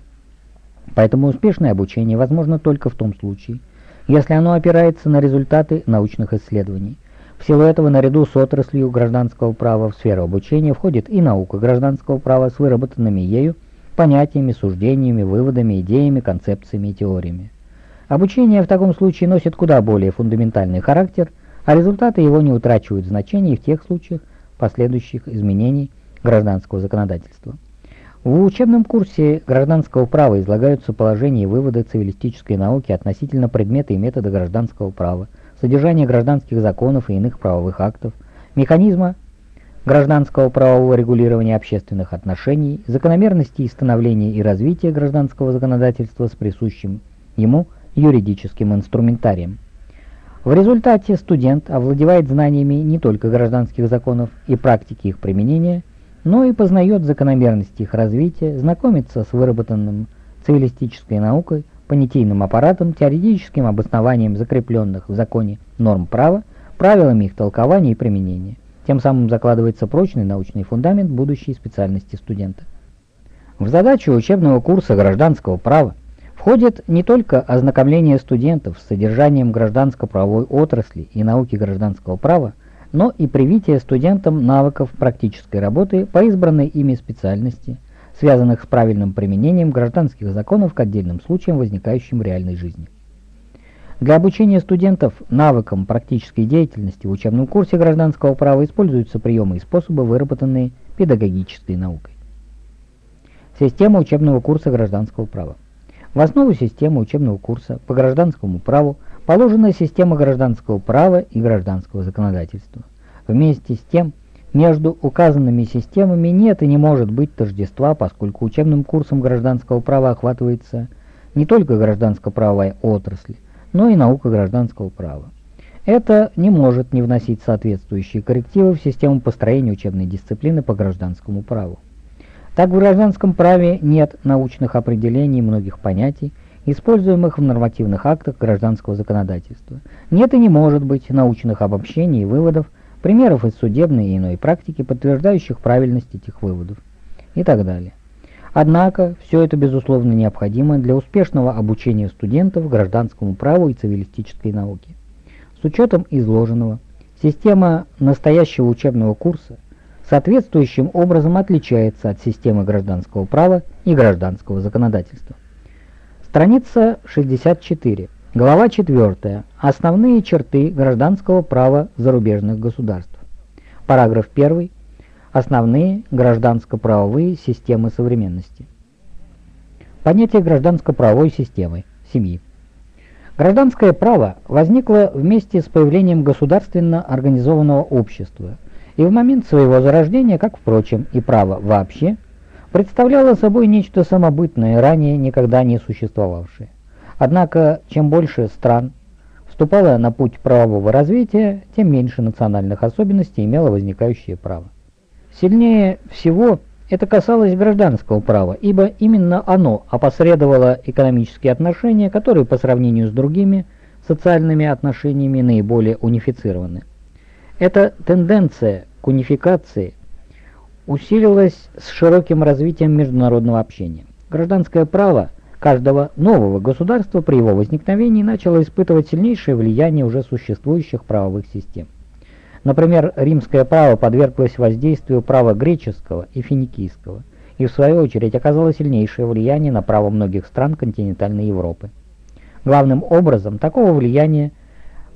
Поэтому успешное обучение возможно только в том случае, если оно опирается на результаты научных исследований, в силу этого наряду с отраслью гражданского права в сферу обучения входит и наука гражданского права с выработанными ею понятиями, суждениями, выводами, идеями, концепциями и теориями. Обучение в таком случае носит куда более фундаментальный характер, а результаты его не утрачивают значения в тех случаях последующих изменений гражданского законодательства. В учебном курсе гражданского права излагаются положения и выводы цивилистической науки относительно предмета и метода гражданского права, содержание гражданских законов и иных правовых актов, механизма гражданского правового регулирования общественных отношений, закономерности и становления и развития гражданского законодательства с присущим ему юридическим инструментарием. В результате студент овладевает знаниями не только гражданских законов и практики их применения, но и познает закономерности их развития, знакомится с выработанным цивилистической наукой, понятийным аппаратом, теоретическим обоснованием закрепленных в законе норм права, правилами их толкования и применения. Тем самым закладывается прочный научный фундамент будущей специальности студента. В задачу учебного курса гражданского права входит не только ознакомление студентов с содержанием гражданско-правовой отрасли и науки гражданского права, но и привитие студентам навыков практической работы по избранной ими специальности – связанных с правильным применением гражданских законов к отдельным случаям, возникающим в реальной жизни. Для обучения студентов навыкам практической деятельности в учебном курсе гражданского права используются приемы и способы, выработанные педагогической наукой. Система учебного курса гражданского права. В основу системы учебного курса по гражданскому праву положена система гражданского права и гражданского законодательства. Вместе с тем, между указанными системами нет и не может быть тождества, поскольку учебным курсом гражданского права охватывается не только гражданско-правовая отрасль, но и наука гражданского права. Это не может не вносить соответствующие коррективы в систему построения учебной дисциплины по гражданскому праву. Так в гражданском праве нет научных определений многих понятий, используемых в нормативных актах гражданского законодательства. Нет и не может быть научных обобщений и выводов, примеров из судебной и иной практики, подтверждающих правильность этих выводов и так далее. Однако, все это безусловно необходимо для успешного обучения студентов гражданскому праву и цивилистической науке. С учетом изложенного, система настоящего учебного курса соответствующим образом отличается от системы гражданского права и гражданского законодательства. Страница 64. Глава 4. Основные черты гражданского права зарубежных государств. Параграф 1. Основные гражданско-правовые системы современности. Понятие гражданско-правовой системы, семьи. Гражданское право возникло вместе с появлением государственно организованного общества и в момент своего зарождения, как, впрочем, и право вообще, представляло собой нечто самобытное, ранее никогда не существовавшее. Однако, чем больше стран вступало на путь правового развития, тем меньше национальных особенностей имело возникающее право. Сильнее всего это касалось гражданского права, ибо именно оно опосредовало экономические отношения, которые по сравнению с другими социальными отношениями наиболее унифицированы. Эта тенденция к унификации усилилась с широким развитием международного общения. Гражданское право каждого нового государства при его возникновении начало испытывать сильнейшее влияние уже существующих правовых систем. Например, римское право подверглось воздействию права греческого и финикийского, и в свою очередь оказало сильнейшее влияние на право многих стран континентальной Европы. Главным образом такого влияния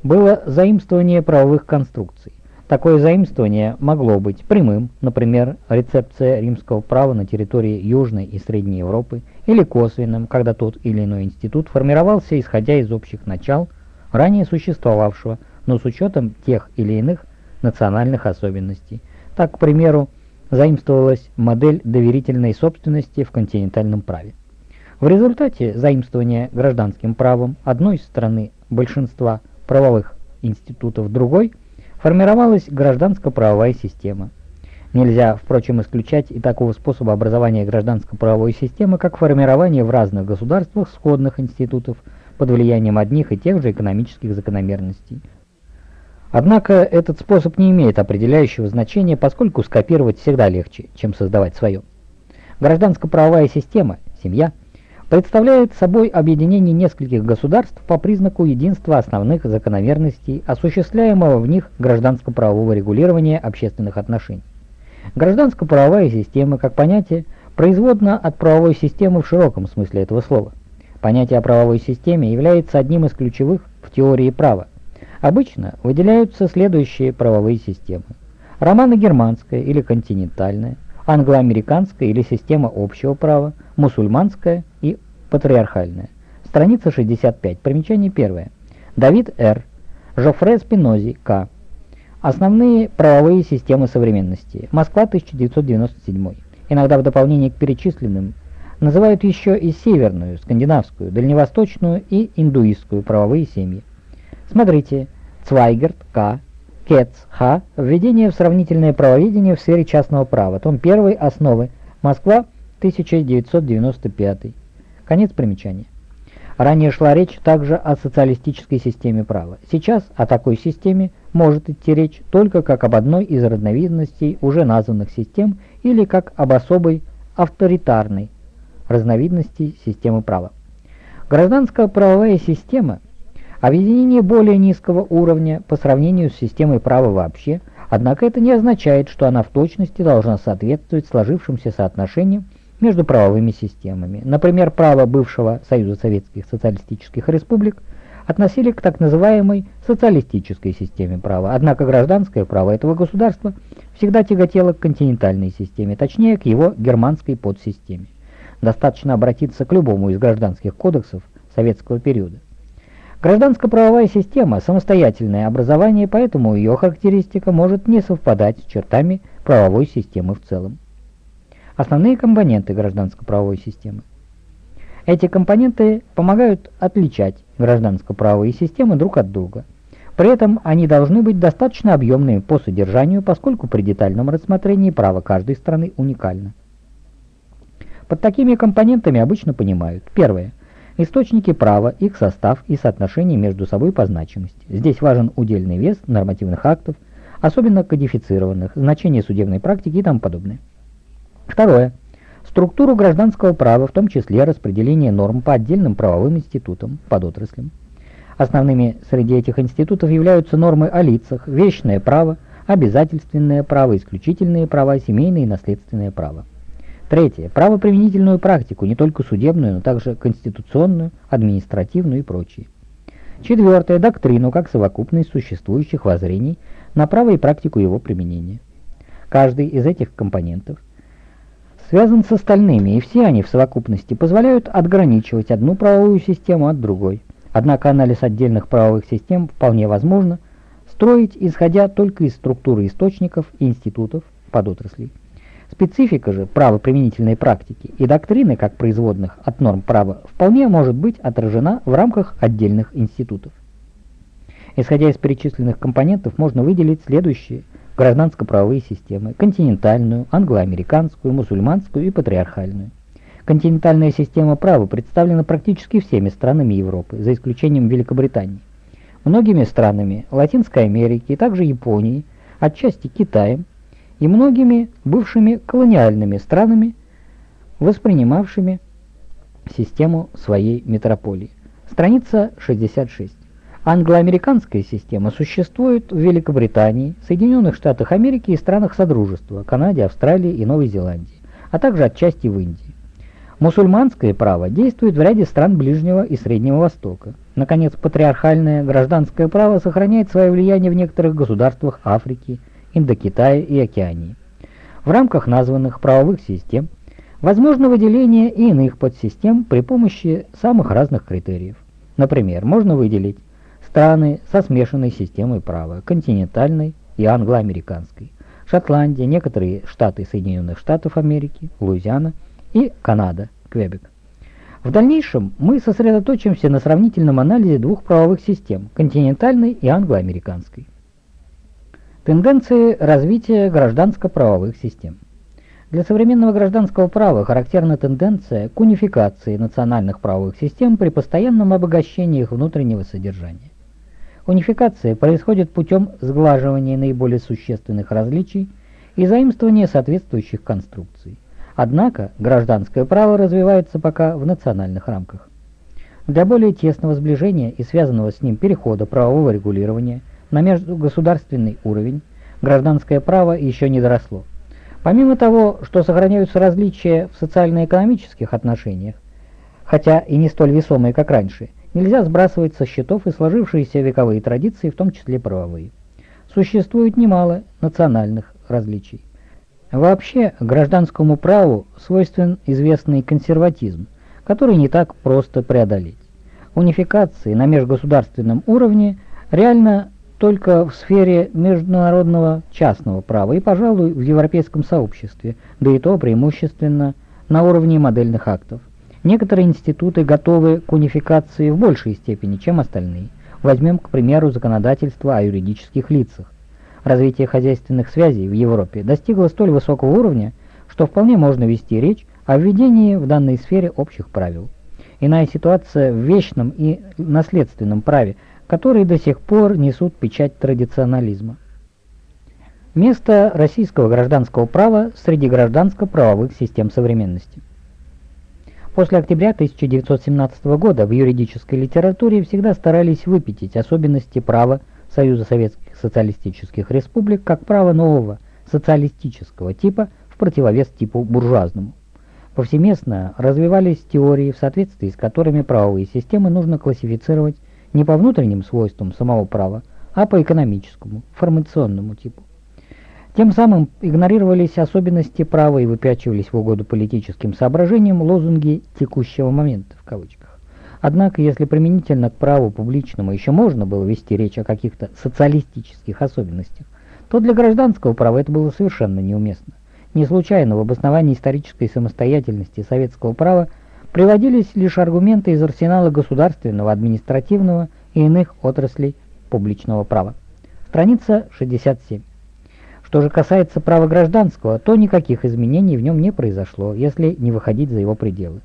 было заимствование правовых конструкций. Такое заимствование могло быть прямым, например, рецепция римского права на территории Южной и Средней Европы, или косвенным, когда тот или иной институт формировался исходя из общих начал, ранее существовавшего, но с учетом тех или иных национальных особенностей. Так, к примеру, заимствовалась модель доверительной собственности в континентальном праве. В результате заимствования гражданским правом одной стороны большинства правовых институтов другой формировалась гражданско-правовая система. Нельзя, впрочем, исключать и такого способа образования гражданско-правовой системы, как формирование в разных государствах сходных институтов под влиянием одних и тех же экономических закономерностей, Однако этот способ не имеет определяющего значения, поскольку скопировать всегда легче, чем создавать свое. Гражданско-правовая система, семья, представляет собой объединение нескольких государств по признаку единства основных закономерностей, осуществляемого в них гражданско-правового регулирования общественных отношений. Гражданско-правовая система, как понятие, производна от правовой системы в широком смысле этого слова. Понятие о правовой системе является одним из ключевых в теории права, Обычно выделяются следующие правовые системы. Романо-германская или континентальная, англо-американская или система общего права, мусульманская и патриархальная. Страница 65, примечание первое. Давид Р. Жофре Спинози К. Основные правовые системы современности. Москва, 1997. Иногда в дополнение к перечисленным называют еще и северную, скандинавскую, дальневосточную и индуистскую правовые семьи. Смотрите, Цвайгерт, К., Кетц, Х. Введение в сравнительное правоведение в сфере частного права. Том 1. Основы. Москва, 1995. Конец примечания. Ранее шла речь также о социалистической системе права. Сейчас о такой системе может идти речь только как об одной из разновидностей уже названных систем или как об особой авторитарной разновидности системы права. Гражданская правовая система – Объединение более низкого уровня по сравнению с системой права вообще, однако это не означает, что она в точности должна соответствовать сложившимся соотношениям между правовыми системами. Например, право бывшего Союза Советских Социалистических Республик относили к так называемой социалистической системе права, однако гражданское право этого государства всегда тяготело к континентальной системе, точнее к его германской подсистеме. Достаточно обратиться к любому из гражданских кодексов советского периода. Гражданско-правовая система – самостоятельное образование, поэтому ее характеристика может не совпадать с чертами правовой системы в целом. Основные компоненты гражданско-правовой системы. Эти компоненты помогают отличать гражданско-правовые системы друг от друга. При этом они должны быть достаточно объемными по содержанию, поскольку при детальном рассмотрении право каждой страны уникально. Под такими компонентами обычно понимают. Первое. Источники права, их состав и соотношение между собой по значимости. Здесь важен удельный вес нормативных актов, особенно кодифицированных, значение судебной практики и тому подобное. Второе. Структуру гражданского права, в том числе распределение норм по отдельным правовым институтам, подотраслям. Основными среди этих институтов являются нормы о лицах, вечное право, обязательственное право, исключительные права, семейное и наследственное право. Третье. Правоприменительную практику, не только судебную, но также конституционную, административную и прочие. Четвертое. Доктрину, как совокупность существующих воззрений на право и практику его применения. Каждый из этих компонентов связан с остальными, и все они в совокупности позволяют отграничивать одну правовую систему от другой. Однако анализ отдельных правовых систем вполне возможно строить, исходя только из структуры источников и институтов подотраслей. Специфика же правоприменительной практики и доктрины как производных от норм права вполне может быть отражена в рамках отдельных институтов. Исходя из перечисленных компонентов, можно выделить следующие гражданско-правовые системы – континентальную, англо-американскую, мусульманскую и патриархальную. Континентальная система права представлена практически всеми странами Европы, за исключением Великобритании. Многими странами Латинской Америки, также Японией, отчасти Китаем, и многими бывшими колониальными странами, воспринимавшими систему своей метрополии. Страница 66. Англоамериканская система существует в Великобритании, Соединенных Штатах Америки и странах Содружества, Канаде, Австралии и Новой Зеландии, а также отчасти в Индии. Мусульманское право действует в ряде стран Ближнего и Среднего Востока. Наконец, патриархальное гражданское право сохраняет свое влияние в некоторых государствах Африки, Индокитая и Океании. В рамках названных правовых систем возможно выделение и иных подсистем при помощи самых разных критериев. Например, можно выделить страны со смешанной системой права, континентальной и англоамериканской, Шотландия, некоторые штаты Соединенных Штатов Америки, Луизиана и Канада, Квебек. В дальнейшем мы сосредоточимся на сравнительном анализе двух правовых систем – континентальной и англоамериканской. Тенденции развития гражданско-правовых систем. Для современного гражданского права характерна тенденция к унификации национальных правовых систем при постоянном обогащении их внутреннего содержания. Унификация происходит путем сглаживания наиболее существенных различий и заимствования соответствующих конструкций. Однако гражданское право развивается пока в национальных рамках. Для более тесного сближения и связанного с ним перехода правового регулирования – на межгосударственный уровень гражданское право еще не доросло. Помимо того, что сохраняются различия в социально-экономических отношениях, хотя и не столь весомые, как раньше, нельзя сбрасывать со счетов и сложившиеся вековые традиции, в том числе правовые. Существует немало национальных различий. Вообще, гражданскому праву свойствен известный консерватизм, который не так просто преодолеть. Унификации на межгосударственном уровне реально только в сфере международного частного права и, пожалуй, в европейском сообществе, да и то преимущественно на уровне модельных актов. Некоторые институты готовы к унификации в большей степени, чем остальные. Возьмем, к примеру, законодательство о юридических лицах. Развитие хозяйственных связей в Европе достигло столь высокого уровня, что вполне можно вести речь о введении в данной сфере общих правил. Иная ситуация в вечном и наследственном праве – которые до сих пор несут печать традиционализма. Место российского гражданского права среди гражданско-правовых систем современности. После октября 1917 года в юридической литературе всегда старались выпятить особенности права Союза Советских Социалистических Республик как право нового социалистического типа в противовес типу буржуазному. Повсеместно развивались теории, в соответствии с которыми правовые системы нужно классифицировать не по внутренним свойствам самого права, а по экономическому, формационному типу. Тем самым игнорировались особенности права и выпячивались в угоду политическим соображениям лозунги «текущего момента» в кавычках. Однако, если применительно к праву публичному еще можно было вести речь о каких-то социалистических особенностях, то для гражданского права это было совершенно неуместно. Не случайно в обосновании исторической самостоятельности советского права приводились лишь аргументы из арсенала государственного, административного и иных отраслей публичного права. Страница 67. Что же касается права гражданского, то никаких изменений в нем не произошло, если не выходить за его пределы.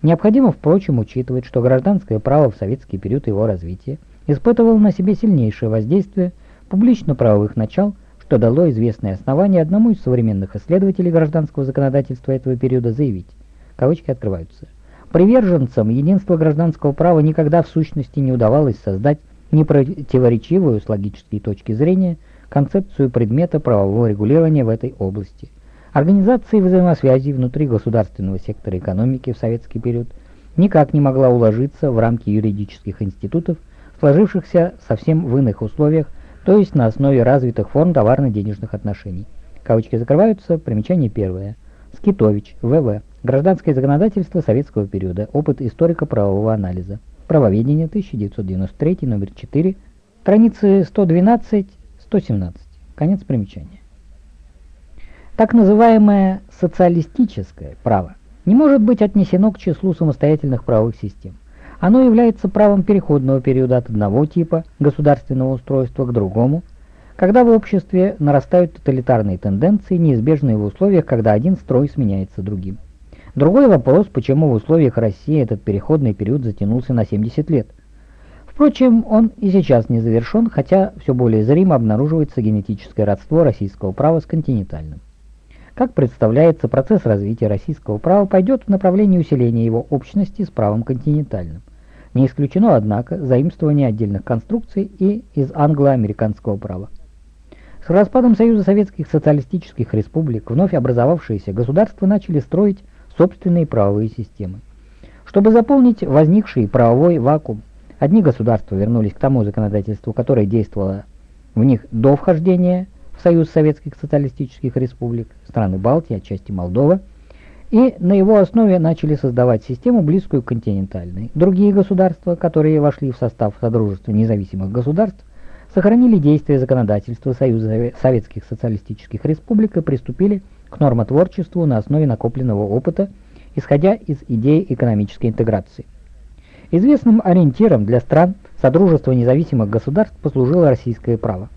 Необходимо, впрочем, учитывать, что гражданское право в советский период его развития испытывало на себе сильнейшее воздействие публично-правовых начал, что дало известное основание одному из современных исследователей гражданского законодательства этого периода заявить, кавычки открываются, приверженцам единства гражданского права никогда в сущности не удавалось создать непротиворечивую с логической точки зрения концепцию предмета правового регулирования в этой области. Организация взаимосвязи внутри государственного сектора экономики в советский период никак не могла уложиться в рамки юридических институтов, сложившихся совсем в иных условиях, то есть на основе развитых форм товарно-денежных отношений. Кавычки закрываются, примечание первое. Скитович, В.В. Гражданское законодательство советского периода. Опыт историко-правового анализа. Правоведение, 1993, номер 4, страницы 112 117. Конец примечания. Так называемое социалистическое право не может быть отнесено к числу самостоятельных правовых систем. Оно является правом переходного периода от одного типа государственного устройства к другому, когда в обществе нарастают тоталитарные тенденции, неизбежные в условиях, когда один строй сменяется другим. Другой вопрос, почему в условиях России этот переходный период затянулся на 70 лет – Впрочем, он и сейчас не завершен, хотя все более зримо обнаруживается генетическое родство российского права с континентальным. Как представляется, процесс развития российского права пойдет в направлении усиления его общности с правом континентальным. Не исключено, однако, заимствование отдельных конструкций и из англо-американского права. С распадом Союза Советских Социалистических Республик вновь образовавшиеся государства начали строить собственные правовые системы. Чтобы заполнить возникший правовой вакуум, Одни государства вернулись к тому законодательству, которое действовало в них до вхождения в Союз Советских Социалистических Республик, страны Балтии, отчасти Молдова, и на его основе начали создавать систему, близкую к континентальной. Другие государства, которые вошли в состав Содружества независимых государств, сохранили действие законодательства Союза Советских Социалистических Республик и приступили к нормотворчеству на основе накопленного опыта, исходя из идеи экономической интеграции. Известным ориентиром для стран Содружества независимых государств послужило российское право.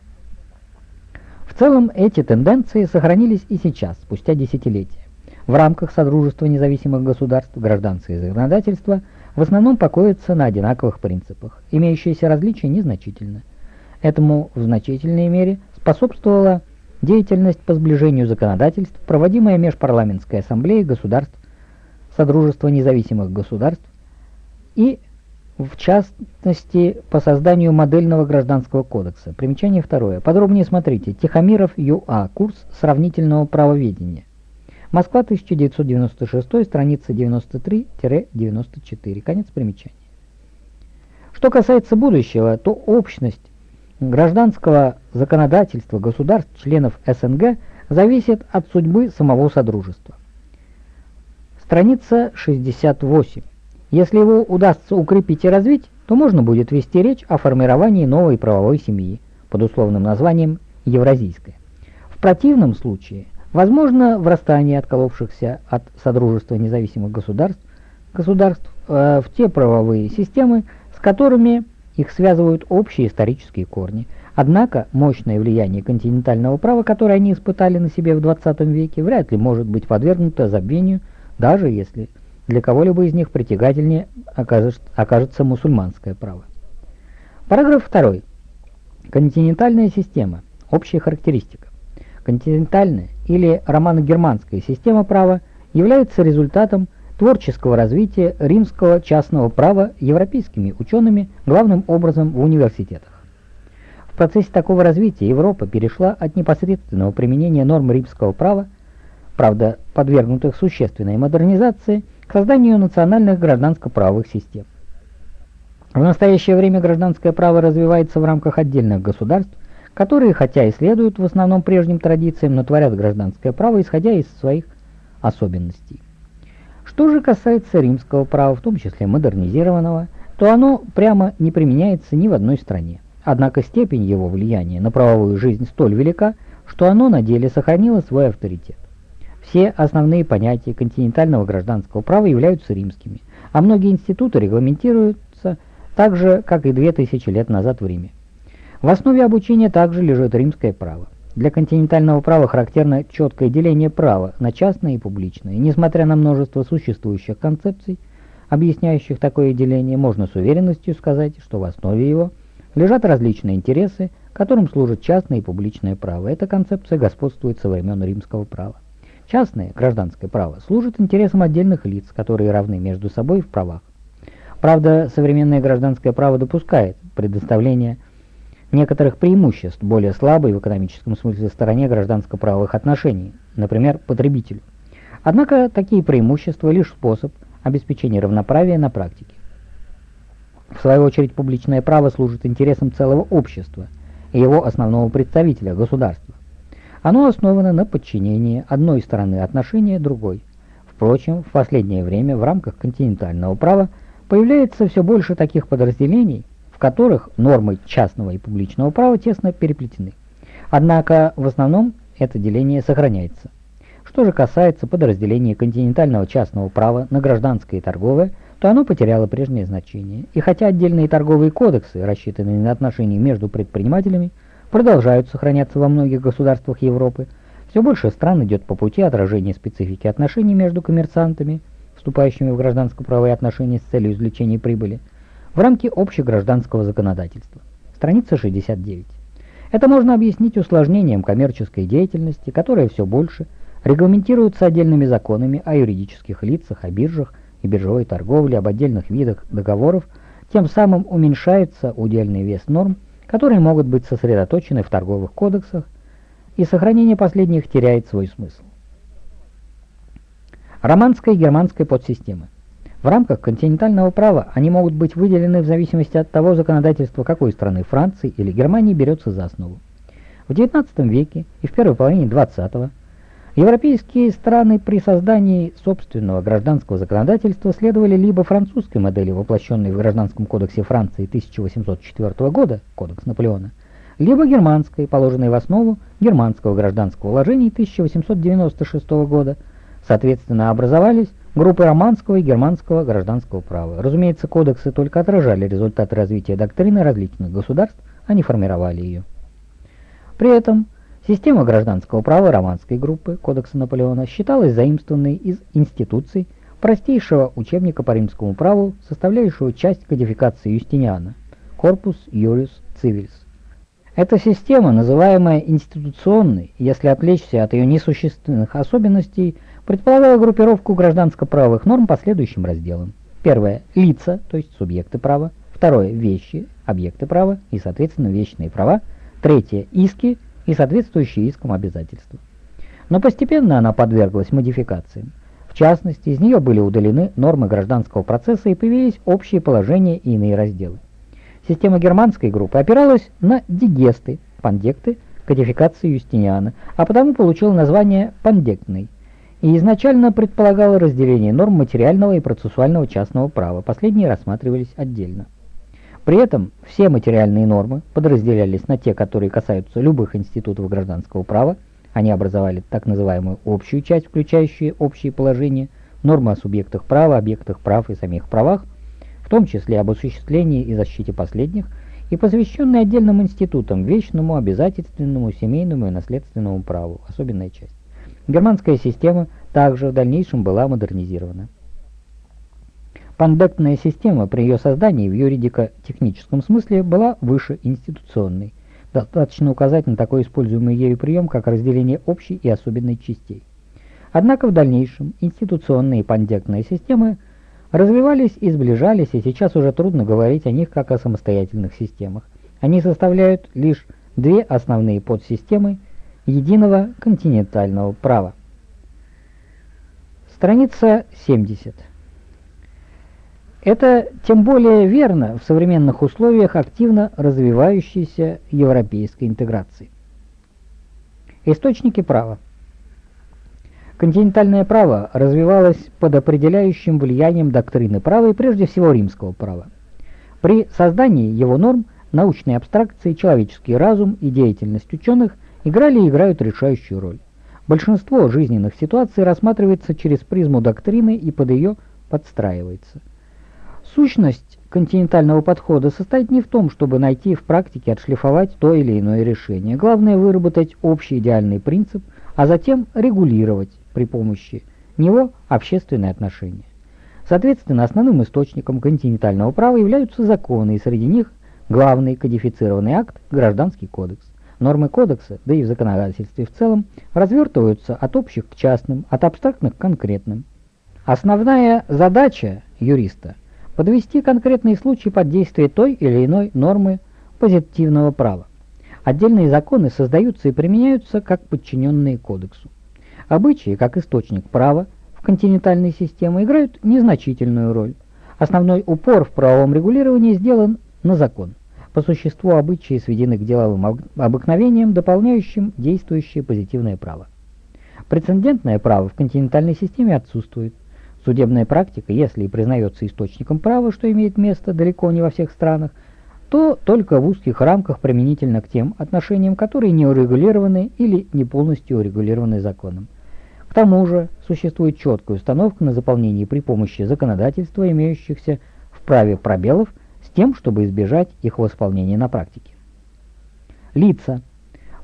В целом эти тенденции сохранились и сейчас, спустя десятилетия. В рамках Содружества независимых государств гражданское законодательство в основном покоится на одинаковых принципах, имеющиеся различия незначительны. Этому в значительной мере способствовала деятельность по сближению законодательств, проводимая Межпарламентской ассамблеей государств Содружества независимых государств и, в частности, по созданию модельного гражданского кодекса. Примечание второе. Подробнее смотрите. Тихомиров Ю.А. Курс сравнительного правоведения. Москва, 1996, страница 93-94. Конец примечания. Что касается будущего, то общность гражданского законодательства государств, членов СНГ, зависит от судьбы самого Содружества. Страница 68. Если его удастся укрепить и развить, то можно будет вести речь о формировании новой правовой семьи под условным названием «Евразийская». В противном случае возможно врастание отколовшихся от Содружества независимых государств, государств э, в те правовые системы, с которыми их связывают общие исторические корни. Однако мощное влияние континентального права, которое они испытали на себе в 20 веке, вряд ли может быть подвергнуто забвению, даже если для кого-либо из них притягательнее окажется мусульманское право. Параграф 2. Континентальная система. Общая характеристика. Континентальная или романо-германская система права является результатом творческого развития римского частного права европейскими учеными, главным образом в университетах. В процессе такого развития Европа перешла от непосредственного применения норм римского права, правда подвергнутых существенной модернизации, созданию национальных гражданско-правовых систем. В настоящее время гражданское право развивается в рамках отдельных государств, которые, хотя и следуют в основном прежним традициям, но творят гражданское право, исходя из своих особенностей. Что же касается римского права, в том числе модернизированного, то оно прямо не применяется ни в одной стране. Однако степень его влияния на правовую жизнь столь велика, что оно на деле сохранило свой авторитет. Все основные понятия континентального гражданского права являются римскими, а многие институты регламентируются так же, как и две тысячи лет назад в Риме. В основе обучения также лежит римское право. Для континентального права характерно четкое деление права на частное и публичное. несмотря на множество существующих концепций, объясняющих такое деление, можно с уверенностью сказать, что в основе его лежат различные интересы, которым служит частное и публичное право. Эта концепция господствует со времен римского права. Частное, гражданское право, служит интересам отдельных лиц, которые равны между собой в правах. Правда, современное гражданское право допускает предоставление некоторых преимуществ более слабой в экономическом смысле стороне гражданско-правовых отношений, например, потребителю. Однако такие преимущества лишь способ обеспечения равноправия на практике. В свою очередь, публичное право служит интересам целого общества и его основного представителя – государства. Оно основано на подчинении одной стороны отношения другой. Впрочем, в последнее время в рамках континентального права появляется все больше таких подразделений, в которых нормы частного и публичного права тесно переплетены. Однако в основном это деление сохраняется. Что же касается подразделения континентального частного права на гражданское и торговое, то оно потеряло прежнее значение. И хотя отдельные торговые кодексы, рассчитанные на отношения между предпринимателями, продолжают сохраняться во многих государствах Европы, все больше стран идет по пути отражения специфики отношений между коммерсантами, вступающими в гражданско-правые отношения с целью извлечения прибыли, в рамки общегражданского законодательства. Страница 69. Это можно объяснить усложнением коммерческой деятельности, которая все больше регламентируется отдельными законами о юридических лицах, о биржах и биржевой торговле, об отдельных видах договоров, тем самым уменьшается удельный вес норм, которые могут быть сосредоточены в торговых кодексах, и сохранение последних теряет свой смысл. Романская и германская подсистемы. В рамках континентального права они могут быть выделены в зависимости от того законодательства, какой страны Франции или Германии берется за основу. В XIX веке и в первой половине XX Европейские страны при создании собственного гражданского законодательства следовали либо французской модели, воплощенной в Гражданском кодексе Франции 1804 года, кодекс Наполеона, либо германской, положенной в основу германского гражданского уложения 1896 года. Соответственно, образовались группы романского и германского гражданского права. Разумеется, кодексы только отражали результаты развития доктрины различных государств, а не формировали ее. При этом Система гражданского права романской группы Кодекса Наполеона считалась заимствованной из институций простейшего учебника по римскому праву, составляющего часть кодификации Юстиниана Corpus Iuris Civilis. Эта система, называемая институционной, если отвлечься от ее несущественных особенностей, предполагала группировку гражданско-правовых норм по следующим разделам. Первое – лица, то есть субъекты права. Второе – вещи, объекты права и, соответственно, вечные права. Третье – иски, и соответствующие искам обязательства. Но постепенно она подверглась модификациям. В частности, из нее были удалены нормы гражданского процесса и появились общие положения и иные разделы. Система германской группы опиралась на дигесты, пандекты, кодификации Юстиниана, а потому получила название пандектной и изначально предполагала разделение норм материального и процессуального частного права, последние рассматривались отдельно. При этом все материальные нормы подразделялись на те, которые касаются любых институтов гражданского права, они образовали так называемую общую часть, включающую общие положения, нормы о субъектах права, объектах прав и самих правах, в том числе об осуществлении и защите последних, и посвященные отдельным институтам, вечному, обязательственному, семейному и наследственному праву, особенная часть. Германская система также в дальнейшем была модернизирована. Пандектная система при ее создании в юридико-техническом смысле была выше институционной. Достаточно указать на такой используемый ею прием, как разделение общей и особенной частей. Однако в дальнейшем институционные пандектные системы развивались и сближались, и сейчас уже трудно говорить о них как о самостоятельных системах. Они составляют лишь две основные подсистемы единого континентального права. Страница 70. Это тем более верно в современных условиях активно развивающейся европейской интеграции. Источники права. Континентальное право развивалось под определяющим влиянием доктрины права и прежде всего римского права. При создании его норм научные абстракции, человеческий разум и деятельность ученых играли и играют решающую роль. Большинство жизненных ситуаций рассматривается через призму доктрины и под ее подстраивается. Сущность континентального подхода состоит не в том, чтобы найти в практике отшлифовать то или иное решение. Главное выработать общий идеальный принцип, а затем регулировать при помощи него общественные отношения. Соответственно, основным источником континентального права являются законы, и среди них главный кодифицированный акт – Гражданский кодекс. Нормы кодекса, да и в законодательстве в целом, развертываются от общих к частным, от абстрактных к конкретным. Основная задача юриста – подвести конкретные случаи под действие той или иной нормы позитивного права. Отдельные законы создаются и применяются как подчиненные кодексу. Обычаи, как источник права в континентальной системе, играют незначительную роль. Основной упор в правовом регулировании сделан на закон. По существу обычаи сведены к деловым обыкновениям, дополняющим действующее позитивное право. Прецедентное право в континентальной системе отсутствует. Судебная практика, если и признается источником права, что имеет место далеко не во всех странах, то только в узких рамках применительно к тем отношениям, которые не урегулированы или не полностью урегулированы законом. К тому же существует четкая установка на заполнение при помощи законодательства, имеющихся в праве пробелов, с тем, чтобы избежать их восполнения на практике. Лица.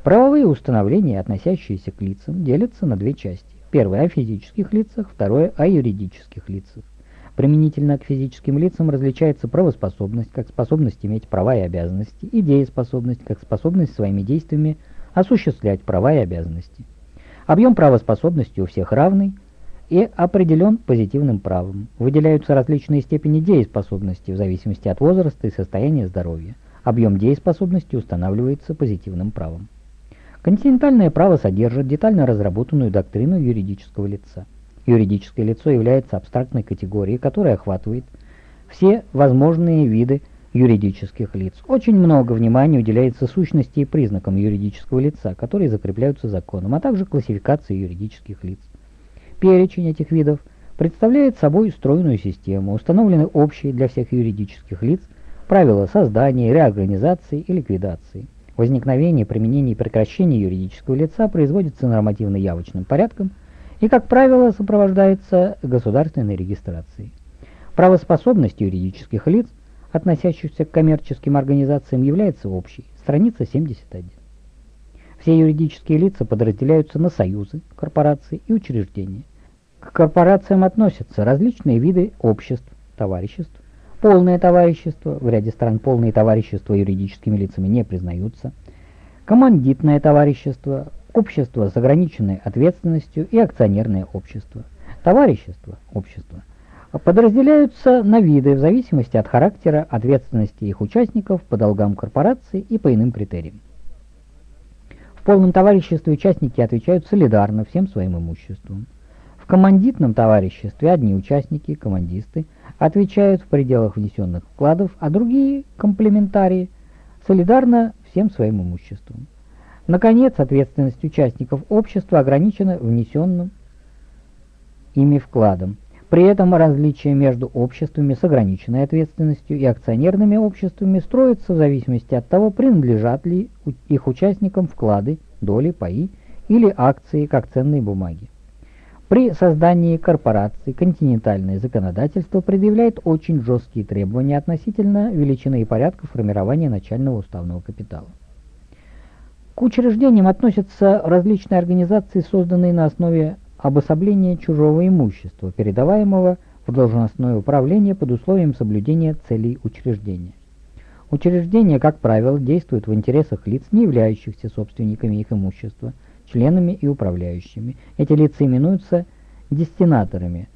Правовые установления, относящиеся к лицам, делятся на две части. Первое – о физических лицах, второе – о юридических лицах. Применительно к физическим лицам различается правоспособность, как способность иметь права и обязанности, и дееспособность, как способность своими действиями осуществлять права и обязанности. Объем правоспособности у всех равный и определен позитивным правом. Выделяются различные степени дееспособности в зависимости от возраста и состояния здоровья. Объем дееспособности устанавливается позитивным правом. Континентальное право содержит детально разработанную доктрину юридического лица. Юридическое лицо является абстрактной категорией, которая охватывает все возможные виды юридических лиц. Очень много внимания уделяется сущности и признакам юридического лица, которые закрепляются законом, а также классификации юридических лиц. Перечень этих видов представляет собой стройную систему, установлены общие для всех юридических лиц правила создания, реорганизации и ликвидации. Возникновение, применение и прекращение юридического лица производится нормативно-явочным порядком и, как правило, сопровождается государственной регистрацией. Правоспособность юридических лиц относящихся к коммерческим организациям, является общей. Страница 71. Все юридические лица подразделяются на союзы, корпорации и учреждения. К корпорациям относятся различные виды обществ, товариществ, полное товарищество, в ряде стран полные товарищества юридическими лицами не признаются, командитное товарищество, общество с ограниченной ответственностью и акционерное общество. Товарищество, общество подразделяются на виды в зависимости от характера ответственности их участников по долгам корпорации и по иным критериям. В полном товариществе участники отвечают солидарно всем своим имуществом. Командитном товариществе одни участники, командисты, отвечают в пределах внесенных вкладов, а другие, комплементарии, солидарно всем своим имуществом. Наконец, ответственность участников общества ограничена внесенным ими вкладом. При этом различия между обществами с ограниченной ответственностью и акционерными обществами строятся в зависимости от того, принадлежат ли их участникам вклады, доли, паи или акции как ценные бумаги. При создании корпораций континентальное законодательство предъявляет очень жесткие требования относительно величины и порядка формирования начального уставного капитала. К учреждениям относятся различные организации, созданные на основе обособление чужого имущества, передаваемого в должностное управление под условием соблюдения целей учреждения. Учреждения, как правило, действуют в интересах лиц, не являющихся собственниками их имущества, членами и управляющими. Эти лица именуются дестинаторами.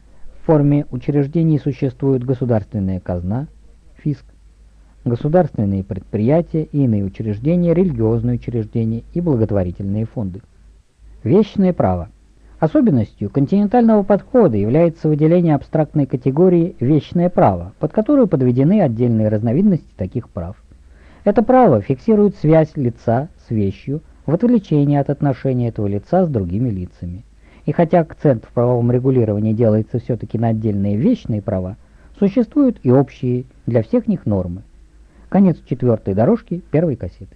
В форме учреждений существует государственная казна, фиск, государственные предприятия и иные учреждения, религиозные учреждения и благотворительные фонды. Вечное право. Особенностью континентального подхода является выделение абстрактной категории «вечное право», под которую подведены отдельные разновидности таких прав. Это право фиксирует связь лица с вещью в отвлечении от отношения этого лица с другими лицами. И хотя акцент в правовом регулировании делается все-таки на отдельные вечные права, существуют и общие для всех них нормы. Конец четвертой дорожки первой кассеты.